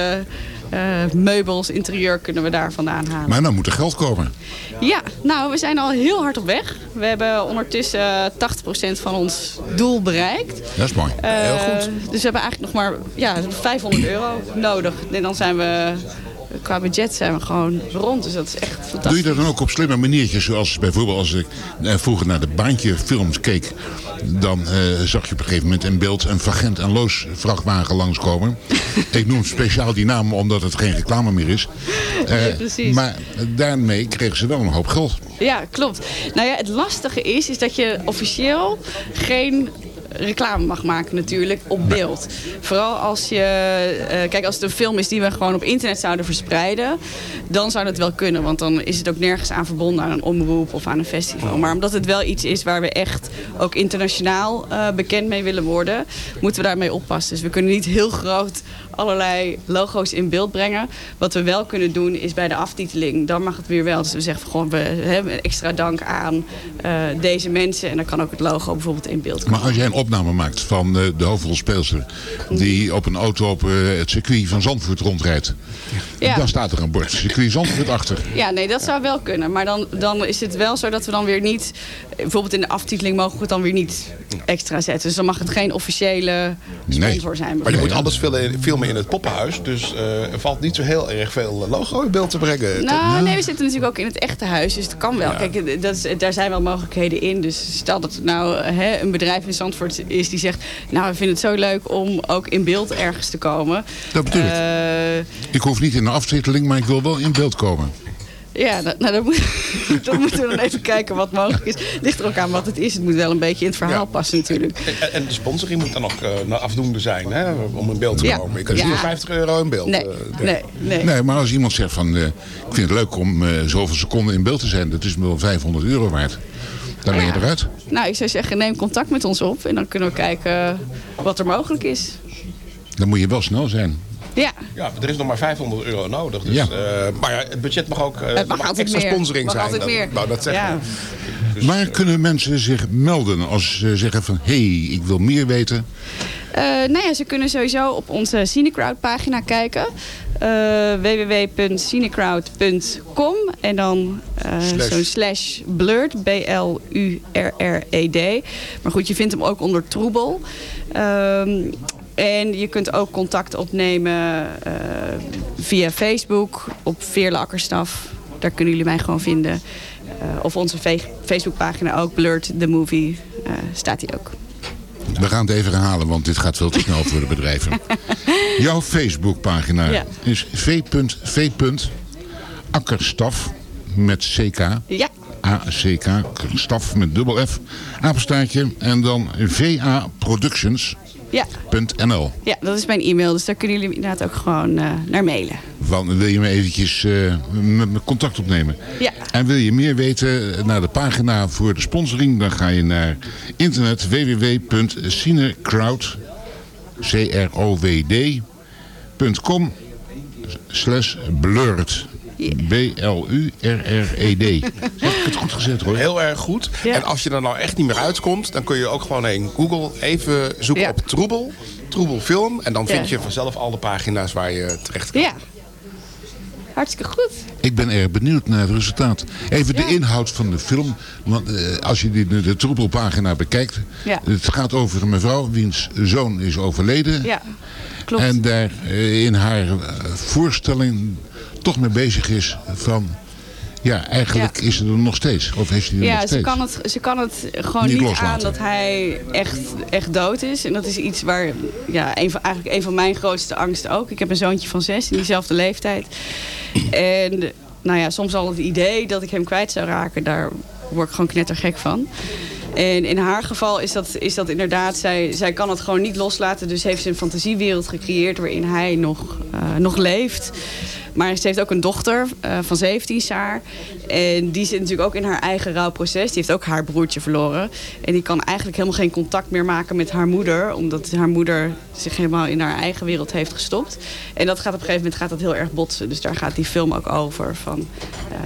Eh, meubels, interieur kunnen we daar vandaan halen. Maar dan moet er geld komen. Ja, nou, we zijn al heel hard op weg. We hebben ondertussen 80% van ons doel bereikt. Dat is mooi. Eh, Dus we hebben eigenlijk nog maar ja, 500 euro nodig. En dan zijn we, qua budget zijn we gewoon rond. Dus dat is echt Doe fantastisch. je dat dan ook op slimme maniertjes? Zoals bijvoorbeeld als ik eh, vroeger naar de baantje films keek. Dan eh, zag je op een gegeven moment in beeld een Vagent en Loos vrachtwagen langskomen. ik noem speciaal die naam omdat het geen reclame meer is. Eh, Ja, precies. Maar daarmee kregen ze wel een hoop geld. Ja, klopt. Nou ja, het lastige is, is dat je officieel geen reclame mag maken natuurlijk op beeld. Vooral als je, eh, kijk als het een film is die we gewoon op internet zouden verspreiden, dan zou dat wel kunnen. Want dan is het ook nergens aan verbonden aan een omroep of aan een festival. Maar omdat het wel iets is waar we echt ook internationaal eh, bekend mee willen worden, moeten we daarmee oppassen. Dus we kunnen niet heel groot allerlei logo's in beeld brengen. Wat we wel kunnen doen is bij de aftiteling, dan mag het weer wel. Dus we zeggen gewoon, we hebben een extra dank aan eh, deze mensen. En dan kan ook het logo bijvoorbeeld in beeld komen. Maar als jij een opname maakt van eh, de hoofdrolspeelster... die op een auto op eh, het circuit van Zandvoort rondrijdt... Ja. dan staat er een bord circuit Zandvoort achter. Ja, nee, dat zou wel kunnen. Maar dan, dan is het wel zo dat we dan weer niet... Bijvoorbeeld in de aftiteling mogen we het dan weer niet extra zetten. Dus dan mag het geen officiële sponsor zijn. Maar je moet alles filmen, in het poppenhuis. Dus eh, er valt niet zo heel erg veel logo in beeld te brengen. Nou, nee, we zitten natuurlijk ook in het echte huis, dus het kan wel. Kijk, dat is, daar zijn wel mogelijkheden in. Dus stel dat het nou hè, een bedrijf in Zandvoort is die zegt... nou, we vinden het zo leuk om ook in beeld ergens te komen. Dat bedoel ik. Eh, Ik hoef niet in de aftiteling, maar ik wil wel in beeld komen. Ja, dat, nou, dan, moet, dan moeten we dan even kijken wat mogelijk is. Het ligt er ook aan wat het is. Het moet wel een beetje in het verhaal passen natuurlijk. En, en de sponsoring moet dan nog eh, naar afdoende zijn hè, om in beeld te Ja. komen. Kunt niet Ja. voor 50 euro in beeld. Nee, eh, nee, nee. Nee, maar als iemand zegt van... eh, ik vind het leuk om eh, zoveel seconden in beeld te zijn... dat is me wel 500 euro waard. Dan ben je eruit. Nou, ik zou zeggen, neem contact met ons op. En dan kunnen we kijken wat er mogelijk is. Dan moet je wel snel zijn. Ja. Ja, er is nog maar 500 euro nodig. Dus, Ja. eh, maar ja, het budget mag ook eh, Het mag altijd extra meer. sponsoring Mag zijn. altijd Dat- meer. Nou, dat zeggen Ja. we. Waar kunnen mensen zich melden als ze zeggen van... hé, hey, ik wil meer weten. Eh, nou ja, ze kunnen sowieso op onze Cinecrowd pagina kijken. Eh www.cinecrowd.com en dan eh Slash. zo'n slash blurred, B-L-U-R-R-E-D. Maar goed, je vindt hem ook onder Troebel. Ehm, en je kunt ook contact opnemen eh, via Facebook op Veerle Akkerstaf. Daar kunnen jullie mij gewoon vinden. Eh, of onze Facebookpagina ook, Blurred the Movie, eh, staat die ook. We gaan het even herhalen, want dit gaat veel te snel voor de bedrijven. Jouw Facebookpagina Ja. is v.v. Akkerstaf met CK. Ja. A-C-K, staf met dubbel F, apenstaartje en dan VA Productions. Ja. .nl. Ja, dat is mijn e-mail. Dus daar kunnen jullie inderdaad ook gewoon eh, naar mailen. Van, wil je me eventjes eh, met me contact opnemen? Ja. En wil je meer weten eh, naar de pagina voor de sponsoring, dan ga je naar internet www.cinecrowd, C-R-O-W-D.com slash blurred. B-L-U-R-R-E-D. Heb ik het goed gezet hoor? Heel erg goed. En als je er nou echt niet meer uitkomt, dan kun je ook gewoon in Google even zoeken Ja. op Troebel. Troebel film. En dan vind Ja. je vanzelf al de pagina's waar je terecht kan. Ja. Hartstikke goed. Ik ben erg benieuwd naar het resultaat. Even de inhoud van de film. Want eh, als je die, de troepelpagina bekijkt. Ja. Het gaat over een mevrouw wiens zoon is overleden. Ja, klopt. En daar eh, in haar eh, voorstelling toch mee bezig is van... Ja, eigenlijk is ze er nog steeds. Of heeft ze er nog Ja, steeds. ze kan, het, ze kan het gewoon Niet aan dat hij echt, echt dood is. En dat is iets waar, ja, een van, eigenlijk een van mijn grootste angsten ook. Ik heb een zoontje van zes in diezelfde leeftijd. En nou ja, soms al het idee dat ik hem kwijt zou raken, daar word ik gewoon knettergek van. En in haar geval is dat, is dat inderdaad, zij, zij kan het gewoon niet loslaten. Dus heeft ze een fantasiewereld gecreëerd waarin hij nog, eh, nog leeft. Maar ze heeft ook een dochter eh, van 17, Saar. En die zit natuurlijk ook in haar eigen rouwproces. Die heeft ook haar broertje verloren. En die kan eigenlijk helemaal geen contact meer maken met haar moeder. Omdat haar moeder zich helemaal in haar eigen wereld heeft gestopt. En dat gaat op een gegeven moment gaat dat heel erg botsen. Dus daar gaat die film ook over. Van, eh,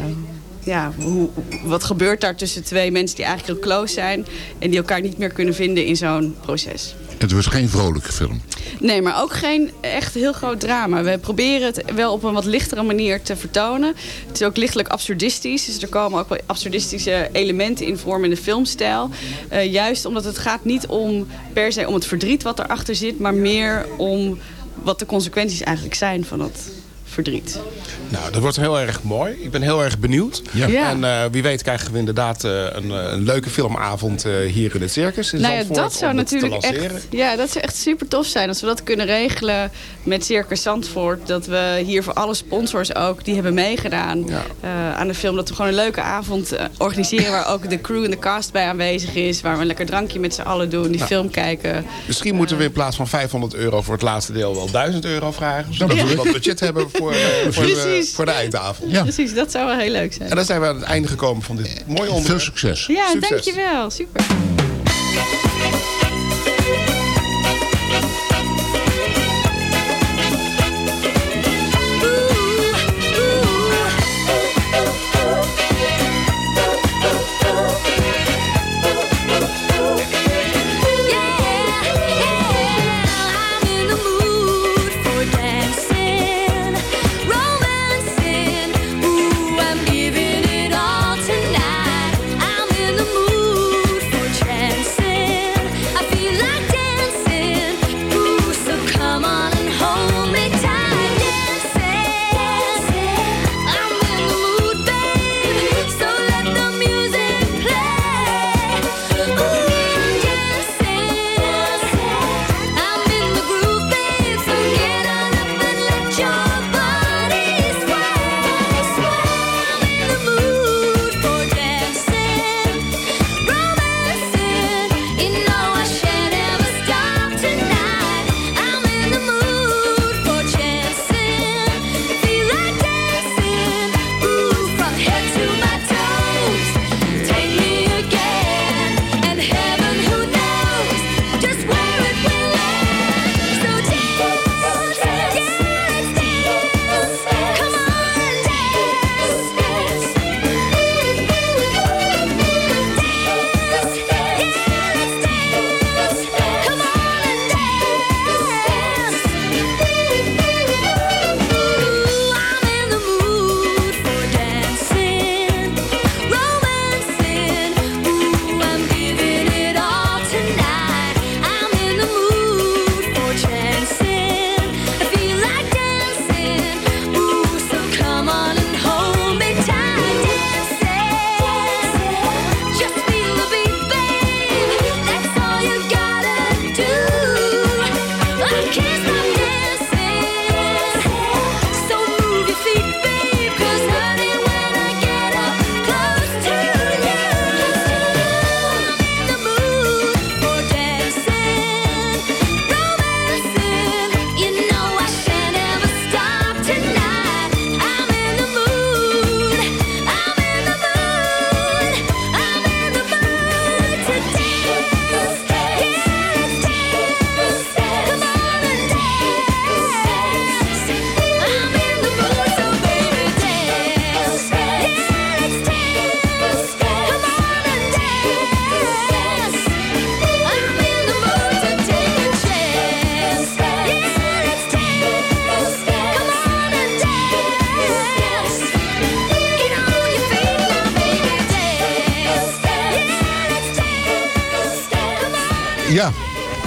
ja, hoe, wat gebeurt daar tussen twee mensen die eigenlijk heel close zijn... en die elkaar niet meer kunnen vinden in zo'n proces. Het wordt geen vrolijke film. Nee, maar ook geen echt heel groot drama. We proberen het wel op een wat lichtere manier te vertonen. Het is ook lichtelijk absurdistisch. Dus er komen ook wel absurdistische elementen in vorm in de filmstijl. Eh, juist omdat het gaat niet om per se om het verdriet wat erachter zit... maar meer om wat de consequenties eigenlijk zijn van dat verdriet. Nou, dat wordt heel erg mooi. Ik ben heel erg benieuwd. Ja. Ja. En eh, wie weet krijgen we inderdaad eh, een, eh, een leuke filmavond eh, hier in het circus. In Nou ja, Zandvoort, dat zou natuurlijk echt, ja, dat zou echt super tof zijn als we dat kunnen regelen met Circus Zandvoort. Dat we hier voor alle sponsors ook die hebben meegedaan eh, aan de film. Dat we gewoon een leuke avond eh, organiseren waar ook de crew en de cast bij aanwezig is. Waar we een lekker drankje met z'n allen doen, die Nou. film kijken. Misschien moeten we in plaats van 500 euro voor het laatste deel wel 1000 euro vragen. Zodat Ja. we wat budget hebben voor, eh, voor, de, Precies. voor de eindavond. Precies, dat zou wel heel leuk zijn. En dan zijn we aan het einde gekomen van dit mooie onderwerp. Veel succes. Ja, Succes. dankjewel. Super.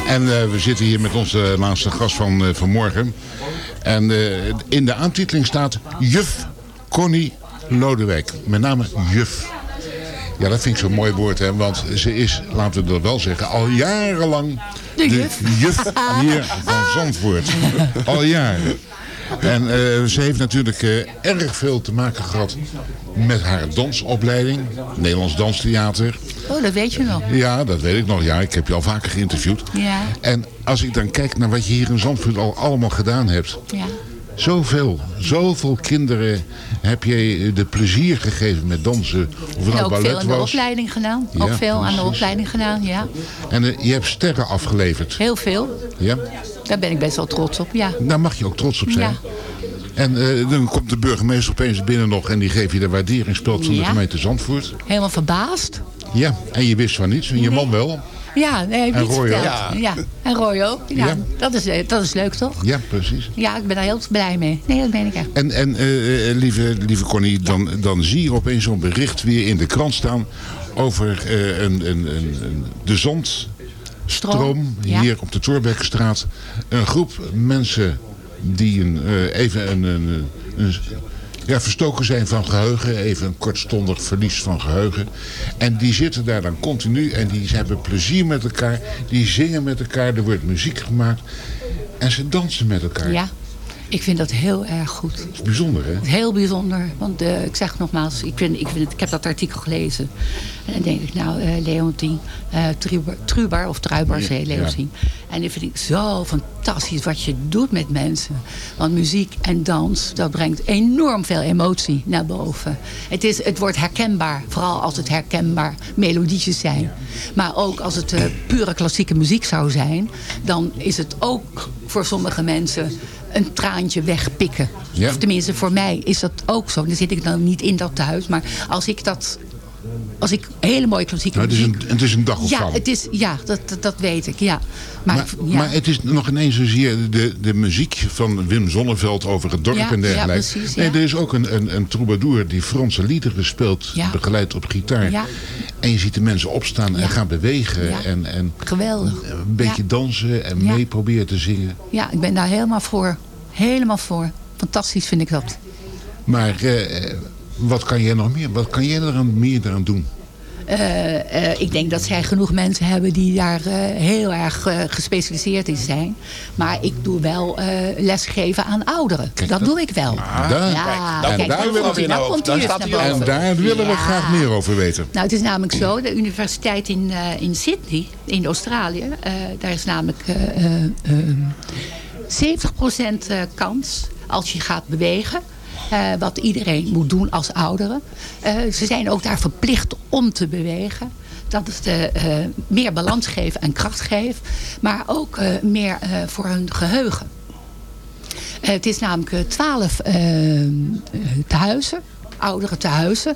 En eh, we zitten hier met onze laatste gast van eh, vanmorgen. En eh, in de aantiteling staat juf Connie Lodewijk. Met name juf. Ja, dat vind ik zo'n mooi woord, hè, want ze is, laten we dat wel zeggen, al jarenlang De juf. juf hier van Zandvoort. Al jaren. En ze heeft natuurlijk erg veel te maken gehad met haar dansopleiding. Nederlands Danstheater. Oh, dat weet je nog. Ja, dat weet ik nog. Ja, ik heb je al vaker geïnterviewd. Ja. En als ik dan kijk naar wat je hier in Zandvoort al allemaal gedaan hebt. Ja. Zoveel, zoveel kinderen heb je de plezier gegeven met dansen. Of het nou ook veel aan de opleiding gedaan. Ook Ja, veel aan de opleiding gedaan, ja. En eh, je hebt sterren afgeleverd. Heel veel. Ja? Daar ben ik best wel trots op, ja. Daar mag je ook trots op zijn. Ja. En eh, dan komt de burgemeester opeens binnen nog en die geeft je de waarderingspeld van de gemeente Zandvoort. Helemaal verbaasd. Ja, en je wist van niets. En je man wel. Ja, nee, heb En Roy ook. verteld. Ja. En Roy ook. Ja, Ja. Dat, is, eh, dat is leuk, toch? Ja, precies. Ja, ik ben daar heel blij mee. Nee, dat ben ik echt. En, en eh, eh, lieve, lieve Connie, dan, dan zie je opeens zo'n bericht weer in de krant staan over een, een, een, de zandstroom ja. hier op de Torbekkenstraat. Een groep mensen die een, even een, een, een- ja, verstoken zijn van geheugen. Even een kortstondig verlies van geheugen. En die zitten daar dan continu en die hebben plezier met elkaar. Die zingen met elkaar, er wordt muziek gemaakt. En ze dansen met elkaar. Ja, ik vind dat heel erg goed. Dat is bijzonder, hè? Heel bijzonder. Want eh, ik zeg nogmaals, ik, vind, ik, vind het, ik heb dat artikel gelezen. En dan denk ik, nou, eh Leontien, Trubar, Trubar of Truibar, zei Ja. Leontien. En dat vind ik zo fantastisch wat je doet met mensen. Want muziek en dans, dat brengt enorm veel emotie naar boven. Het, is, het wordt herkenbaar, vooral als het herkenbaar melodietjes zijn. Maar ook als het pure klassieke muziek zou zijn... dan is het ook voor sommige mensen een traantje wegpikken. Ja. Of tenminste, voor mij is dat ook zo. Dan zit ik dan niet in dat thuis. Maar als ik dat... Als ik hele mooie klassieke Nou, het, is muziek... een, het is een dag ja, opvallen. het is, ja dat, dat, dat weet ik. Ja. Maar, Maar, ja. maar het is nog ineens zozeer de, de muziek van Wim Zonneveld over het dorp Ja, en dergelijke. ja, precies, Nee, ja. er is ook een, een, een troubadour die Franse liederen speelt, Ja. begeleid op gitaar. En je ziet de mensen opstaan en Ja. gaan bewegen Ja. en, en Geweldig. een beetje Ja. dansen en mee proberen te zingen. Ja, ik ben daar helemaal voor. Helemaal voor. Fantastisch vind ik dat. Maar eh, wat kan jij nog meer? Wat kan jij er aan, meer eraan doen? Eh, eh, ik denk dat zij genoeg mensen hebben die daar eh, heel erg gespecialiseerd in zijn. Maar ik doe wel lesgeven aan ouderen. dat, doe ik wel. daar- ja, Kijk, kijk, daar daar willen we nou over. Daar staat boven. En daar willen we Ja. graag meer over weten. Nou, het is namelijk zo, de universiteit in, in Sydney, in Australië, daar is namelijk eh, eh, eh, 70% eh, kans als je gaat bewegen. Eh, wat iedereen moet doen als ouderen. Eh, ze zijn ook daar verplicht om te bewegen. Dat het eh, meer balans geeft en kracht geeft. Maar ook meer voor hun geheugen. Eh, het is namelijk twaalf eh, eh, tehuizen, oudere tehuizen.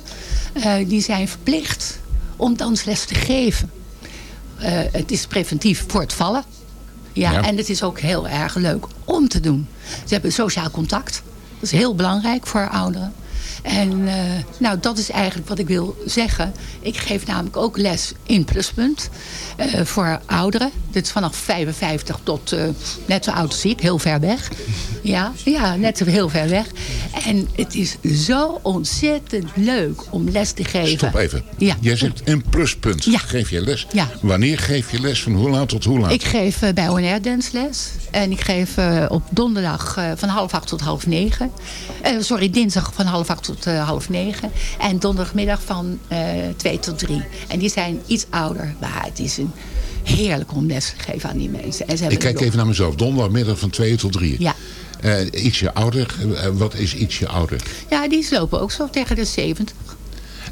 eh die zijn verplicht om dansles te geven. Het is preventief voor het vallen. Ja, Ja. en het is ook heel erg leuk om te doen. Ze hebben sociaal contact. Dat is heel belangrijk voor ouderen. En eh, nou, dat is eigenlijk wat ik wil zeggen. Ik geef namelijk ook les in Pluspunt. eh, voor ouderen. Dit is vanaf 55 tot eh, net zo oud als ik. Heel ver weg. Ja, ja, net zo heel ver weg. En het is zo ontzettend leuk om les te geven. Stop even. Ja. Jij zegt een pluspunt. Geef je les? Ja. Wanneer geef je les? Van hoe laat tot hoe laat? Ik geef bij ONR dansles. En ik geef op donderdag van half acht tot half negen. Sorry, dinsdag van half acht tot eh, half negen. En donderdagmiddag van eh, twee tot drie. En die zijn iets ouder. Maar het is een heerlijk om les te geven aan die mensen. En ze Ik kijk even naar mezelf. Donderdagmiddag van 2 tot 3. Ja. ietsje ouder. Eh, wat is ietsje ouder? Ja, die lopen ook zo tegen de 70.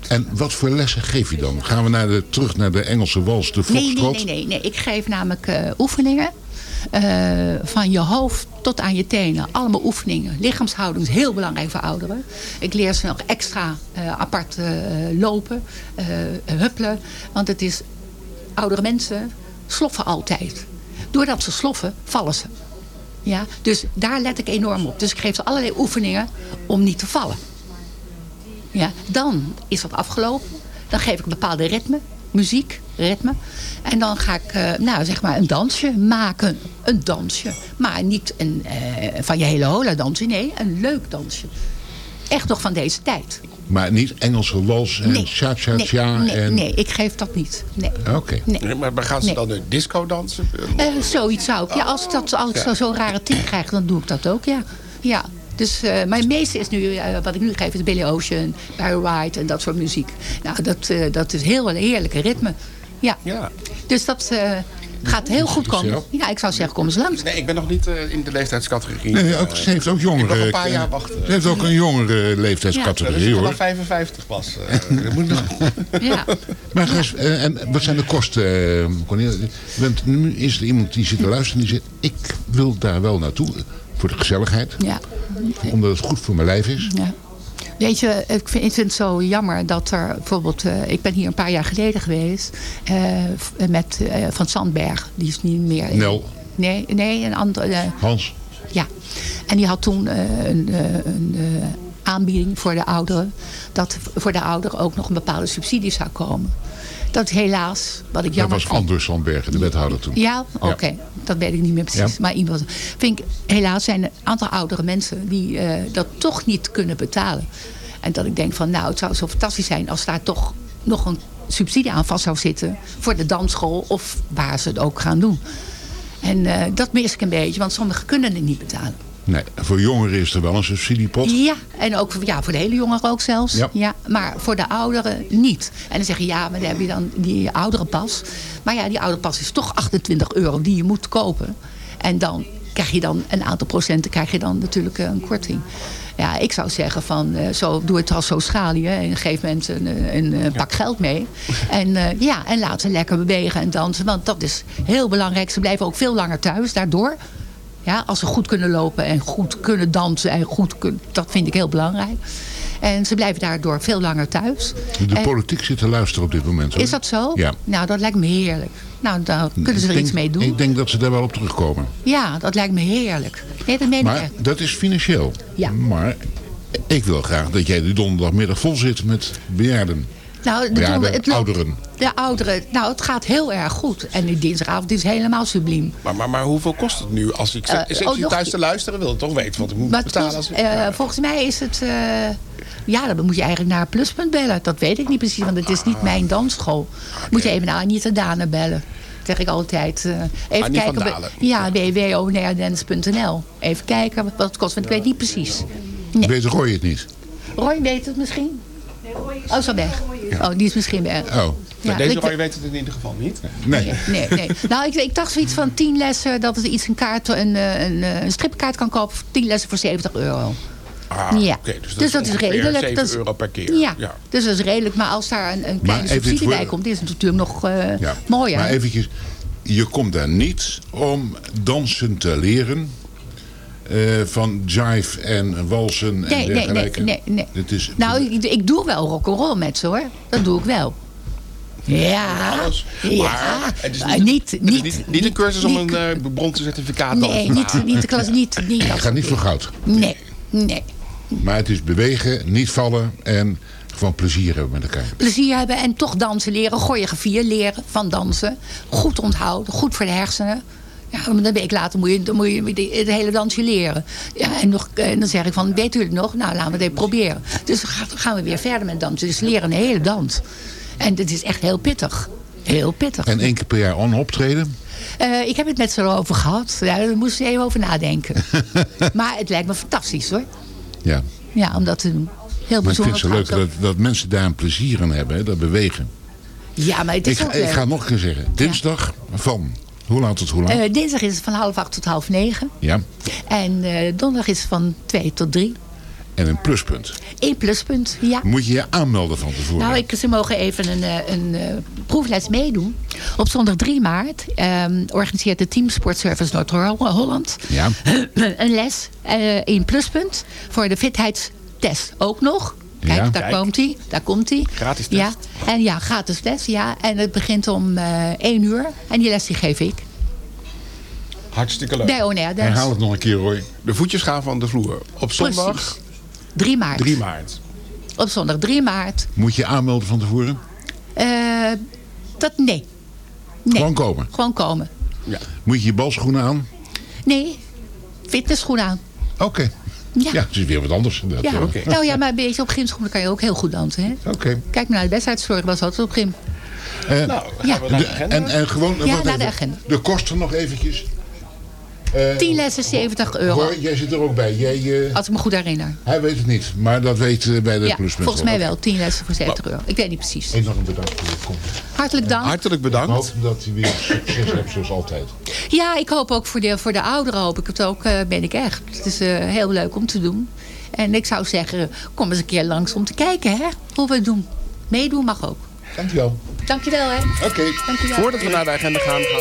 En wat voor lessen geef je dan? Gaan we naar de, terug naar de Engelse wals, de Nee, nee, foxtrot? nee, nee, nee. Ik geef namelijk eh, oefeningen. Eh, van je hoofd tot aan je tenen. Allemaal oefeningen. Lichaamshouding is heel belangrijk voor ouderen. Ik leer ze nog extra eh, apart eh, lopen, huppelen. Want het is, oudere mensen sloffen altijd. Doordat ze sloffen, vallen ze. Ja, dus daar let ik enorm op. Dus ik geef ze allerlei oefeningen om niet te vallen. Ja, dan is dat afgelopen. Dan geef ik een bepaalde ritme, muziek, ritme. En dan ga ik, eh, nou zeg maar, een dansje maken. Een dansje. Maar niet een, eh, van je hele hola dansje. Nee, een leuk dansje. Echt nog van deze tijd. Maar niet Engelse wals en Nee, cha-cha-cha. nee, nee, en... nee, ik geef dat niet. Nee. Oké. Nee. Maar, maar gaan ze Nee. dan nu disco dansen? Eh, zoiets zou ik. Ja, als ik, dat, als ik Ja. zo- zo'n rare tip krijg, dan doe ik dat ook, ja. Ja. Dus, eh mijn meeste is nu, eh, wat ik nu geef, is Billy Ocean, Barry White en dat soort muziek. Nou, dat, eh, dat is heel een heerlijke ritme. Ja. Dus dat eh, gaat heel goed komen. Ja, ik zou zeggen, kom eens langs. Nee, ik ben nog niet eh, in de leeftijdscategorie. Nee, ook, ze heeft ook Ik nog een paar jaar wachten. Ze heeft ook een jongere Dat leeftijdscategorie, is hoor. vanaf 55 pas. Eh, dat moet nog... Ja. Maar en wat zijn de kosten, Cornelia? Want nu is er iemand die zit te luisteren en die zegt... ik wil daar wel naartoe, voor de gezelligheid. Ja. Omdat het goed voor mijn lijf is. Ja. Weet je, ik vind, ik vind het zo jammer dat er bijvoorbeeld... eh, ik ben hier een paar jaar geleden geweest eh, met eh, Van Sandberg. Die is niet meer... Nel. Nee, nee, een andere... Hans. Ja, en die had toen een, een aanbieding voor de ouderen. Dat voor de ouderen ook nog een bepaalde subsidie zou komen. Dat helaas, wat ik Dat jammer was vond. Anders Sandbergen, de wethouder toen. Ja, oké. Dat weet ik niet meer precies. Ja. Maar iemand, vind ik, helaas zijn er een aantal oudere mensen die eh, dat toch niet kunnen betalen. En dat ik denk van, nou, het zou zo fantastisch zijn als daar toch nog een subsidie aan vast zou zitten. Voor de dansschool of waar ze het ook gaan doen. En eh, dat mis ik een beetje, want sommigen kunnen het niet betalen. Nee, voor jongeren is er wel een subsidiepot. Ja, en ook ja, voor de hele jongeren ook zelfs. Ja. maar voor de ouderen niet. En dan zeg je, ja, maar dan heb je dan die ouderenpas. Maar ja, die ouderenpas is toch 28 euro die je moet kopen. En dan krijg je dan een aantal procenten krijg je dan natuurlijk eh, een korting. Ja, ik zou zeggen van, eh, zo, doe het als zo schalië en geef mensen een, een, een pak geld mee. En, eh, ja, en laat ze lekker bewegen en dansen, want dat is heel belangrijk. Ze blijven ook veel langer thuis daardoor. Ja, als ze goed kunnen lopen en goed kunnen dansen. En goed kun, dat vind ik heel belangrijk. En ze blijven daardoor veel langer thuis. De En- politiek zit te luisteren op dit moment. Hoor. is dat zo? Ja. Nou, dat lijkt me heerlijk. Nou, daar kunnen ze er iets mee doen. Ik denk dat ze daar wel op terugkomen. Ja, dat lijkt me heerlijk. Nee, dat meen ik Maar echt. dat is financieel. Ja. Maar ik wil graag dat jij die donderdagmiddag vol zit met bejaarden. Nou, de, het ouderen. De ouderen. Nou, het gaat heel erg goed. En die dinsdagavond is helemaal subliem. Maar, maar, maar hoeveel kost het nu? Als ik, zit, zit oh, je nog- thuis te luisteren, wil ik toch weten wat ik moet Maar het betalen. kost- Als ik, eh, volgens mij is het... eh, ja, dan moet je eigenlijk naar een pluspunt bellen. Dat weet ik niet precies, want het is niet mijn dansschool. Moet je even naar Anita Dane bellen. zeg ik altijd. eh, even Annie kijken. Bij- Ja, www.onairdance.nl. Even kijken wat het kost, want ik weet niet precies. Weet Roy het niet? Roy weet het misschien? Oh, zo weg. Oh, die is misschien weg. Oh. Ja, Maar deze Roy weet het in ieder geval niet. Nee. Nee, nee. Nou, ik, ik dacht zoiets van 10 lessen, dat het iets een kaart, een, eh, een, eh, een stripkaart kan kopen voor 10 lessen voor 70 euro. Ah, ja. oké, dus dat dus is dat is ongeveer redelijk. 7 dat is, euro per keer. Ja, Ja. dus dat is redelijk. Maar als daar een, een kleine subsidie voor- bij komt, is het natuurlijk nog eh Ja. mooier. Maar eventjes, je komt daar niet om dansen te leren. Eh, van jive en walsen en Nee, nee, nee, dergelijke. nee, nee. Is, Nou, ik, ik doe wel rock'n'roll met ze hoor. Dat doe ik wel. Ja, ja. Maar het is niet, niet, het is niet, een cursus om een uh, bronzen certificaat nee, te niet, niet de klas, niet, niet Ik ga niet voor goud. Nee, nee, Maar het is bewegen, niet vallen en gewoon plezier hebben met elkaar. plezier hebben en toch dansen leren. Choreografie leren van dansen. Goed onthouden, goed voor de hersenen. Ja, maar een week later moet je, dan moet je het hele dansje leren. Ja, en, nog, en dan zeg ik van, weet u het nog? Nou, laten we het even proberen. Dus dan gaan- we weer verder met dansen. Dus leren een hele dans. En dit is echt heel pittig. Heel pittig. En één keer per jaar on optreden. Eh, ik heb het net zo over gehad. Ja, daar moest ik even over nadenken. maar het lijkt me fantastisch hoor. Ja. Ja, om dat te doen. Heel Maar ik vind het zo leuk dat, dat mensen daar een plezier aan hebben, hè, dat bewegen. Ja, maar het is Ik, ook ik ga nog een keer zeggen. Dinsdag van hoe laat tot hoe laat? Eh, dinsdag is het van half acht tot half negen. ja. En eh, donderdag is het van twee tot drie. En een pluspunt. Eén pluspunt, ja. Moet je je aanmelden van tevoren. Nou, ik, ze mogen even een, eh, een proefles meedoen. Op zondag 3 maart ehm, organiseert de Team Sportservice Noord-Holland Ja. een les in pluspunt voor de fitheidstest ook nog. Kijk, Ja. daar Kijk. komt hij. Daar komt hij. Gratis test. Ja, en ja, gratis les. Ja. En het begint om eh 1 uur. En die les die geef ik. Hartstikke leuk. Bij Onair Dance. Herhaal het nog een keer, Roy. De voetjes gaan van de vloer. Op zondag Precies. 3 maart. 3 maart. Op zondag 3 maart. Moet je aanmelden van tevoren? Eh, dat, nee. nee. Gewoon komen. Gewoon komen. Moet je je balschoenen aan? Nee, fitnessschoen aan. Oké. Ja. Ja, het is weer wat anders. Dat, Ja. eh, Nou ja, maar een beetje op gymschoenen kan je ook heel goed dansen. Hè? Oké. Kijk maar naar de wedstrijdszorg, was altijd op gym. Eh, Nou, Ja. gaan we naar de de- agenda? en, en gewoon, Ja, de even. agenda. De kosten nog eventjes. Eh, 10 lessen, 70 euro. Jij zit er ook bij. Jij, eh, Als ik me goed herinner. hij weet het niet, maar dat weet eh, bij de Ja, pluspunt. volgens mij wel. 10 lessen voor 70 euro. Ik weet niet precies. Enorm bedankt voor je komst. Hartelijk dank. Hartelijk bedankt. Ik hoop dat hij weer succes hebt zoals altijd. Ja, ik hoop ook voor de, voor de ouderen hoop ik het ook, eh, ben ik echt. Het is eh, heel leuk om te doen. En ik zou zeggen, kom eens een keer langs om te kijken hè, hoe we het doen. Meedoen mag ook. Dankjewel. Dankjewel hè. Oké. Voordat we naar de agenda gaan, gaan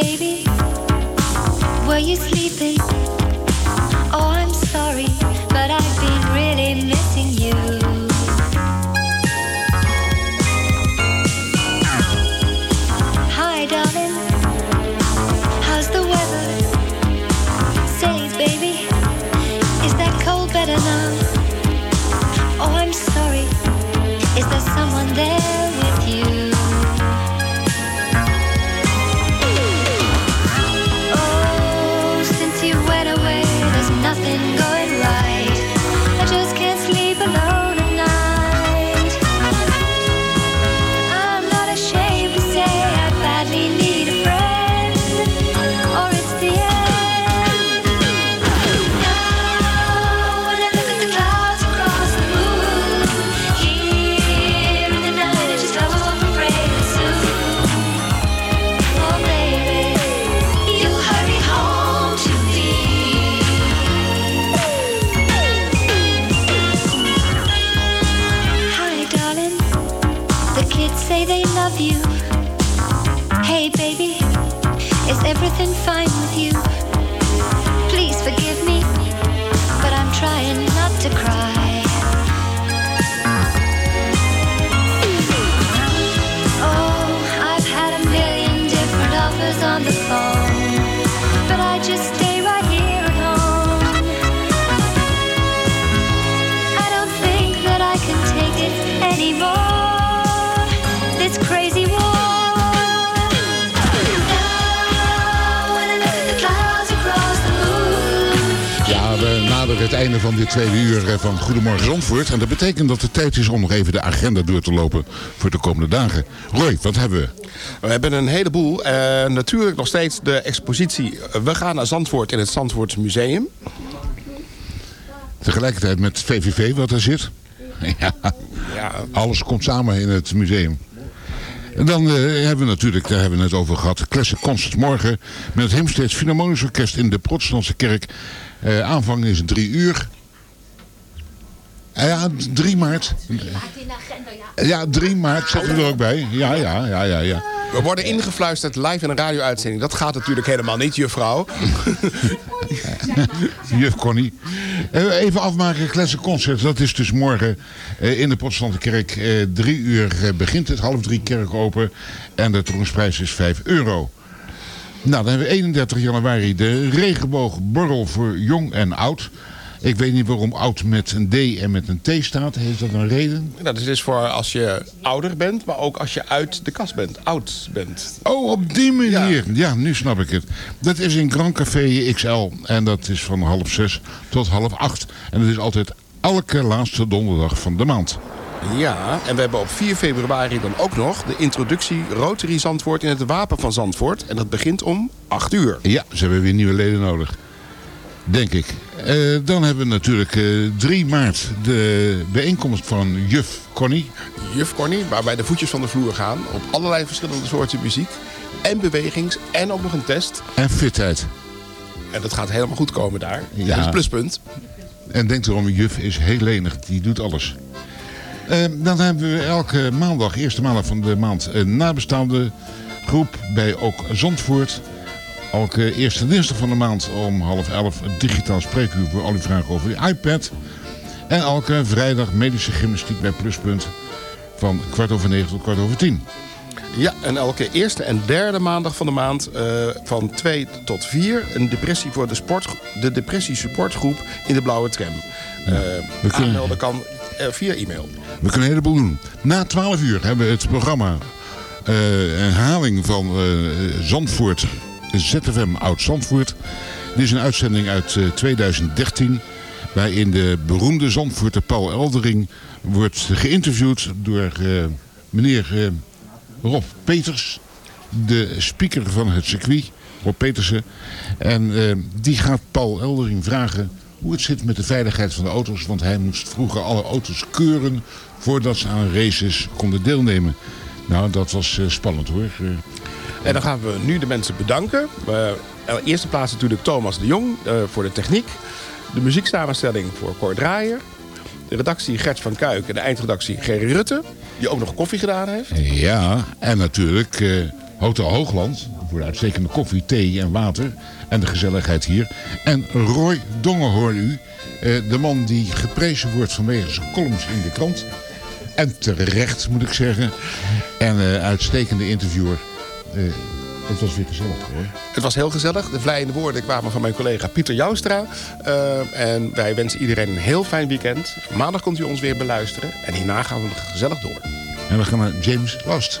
baby. Were you sleeping? Het einde van dit tweede uur eh, van Goedemorgen Zandvoort. En dat betekent dat het tijd is om nog even de agenda door te lopen voor de komende dagen. Roy, wat hebben we? We hebben een heleboel. Eh, natuurlijk nog steeds de expositie. We gaan naar Zandvoort in het Zandvoorts Museum. Tegelijkertijd met VVV wat er zit. Ja, Ja. alles komt samen in het museum. En dan eh, hebben we natuurlijk, daar hebben we het over gehad, Classic Concert morgen met het Heemsteeds Philharmonisch Orkest in de Protestantse Kerk. Eh, aanvang is drie uur. Eh, ja, 3 maart. Ja, 3 maart we er ook bij. Ja, ja, ja, ja, ja. We worden ingefluisterd live in een radio-uitzending. Dat gaat natuurlijk helemaal niet, juffrouw. Juf Connie. Eh, even afmaken, Classic Concert. Dat is dus morgen eh, in de Protestantse Kerk. Drie uur begint het, half drie kerk open. En de toegangsprijs is 5 euro. Nou, dan hebben we 31 januari de regenboogborrel voor jong en oud. Ik weet niet waarom oud met een D en met een T staat. Heeft dat een reden? Dat is voor als je ouder bent, maar ook als je uit de kast bent. Oud bent. Oh, op die manier. Ja. nu snap ik het. Dat is in Grand Café XL. En dat is van half zes tot half acht. En dat is altijd elke laatste donderdag van de maand. Ja, en we hebben op 4 februari dan ook nog de introductie Rotary Zandvoort in het Wapen van Zandvoort. En dat begint om 8 uur. Ja, ze hebben weer nieuwe leden nodig. Denk ik. Eh, dan hebben we natuurlijk eh 3 maart de bijeenkomst van juf Connie. Juf Connie, waar wij de voetjes van de vloer gaan. Op allerlei verschillende soorten muziek. En bewegings. En ook nog een test. En fitheid. En dat gaat helemaal goed komen daar. Ja. Dat is pluspunt. En denk erom, juf is heel lenig. Die doet alles. Eh, dan hebben we elke maandag, eerste maandag van de maand, een nabestaande groep bij ook Zandvoort. Elke eerste dinsdag van de maand om half elf een digitaal spreekuur voor al uw vragen over de iPad. En elke vrijdag medische gymnastiek bij Pluspunt van kwart over negen tot kwart over tien. Ja, en elke eerste en derde maandag van de maand eh, van 2 tot 4 een depressie voor de, sport, de depressie supportgroep in de blauwe tram. We kunnen- Aanmelden kan via e-mail. We kunnen een heleboel doen. Na 12 uur hebben we het programma eh, herhaling van eh, Zandvoort, ZFM Oud Zandvoort. Dit is een uitzending uit eh, 2013 waarin de beroemde Zandvoorter Paul Eldering wordt geïnterviewd door eh, meneer eh, Rob Peters, de speaker van het circuit, Rob Petersen. En eh, die gaat Paul Eldering vragen hoe het zit met de veiligheid van de auto's. Want hij moest vroeger alle auto's keuren voordat ze aan races konden deelnemen. Nou, dat was eh, spannend hoor. Eh, En dan gaan we nu de mensen bedanken. Eh, in eerste plaats natuurlijk Thomas de Jong voor de techniek. De muzieksamenstelling voor Cor Draaier. De redactie Gert van Kuik en de eindredactie Gerry Rutte. Die ook nog koffie gedaan heeft. Ja, en natuurlijk eh, Hotel Hoogland voor de uitstekende koffie, thee en water. En de gezelligheid hier. En Roy Dongen hoor u. eh, de man die geprezen wordt vanwege zijn columns in de krant. En terecht moet ik zeggen. En eh, uitstekende interviewer. Eh, het was weer gezellig hoor. Het was heel gezellig. De vlijende woorden kwamen van mijn collega Pieter Joustra. En wij wensen iedereen een heel fijn weekend. Maandag kunt u ons weer beluisteren. En hierna gaan we nog gezellig door. En we gaan naar James Last.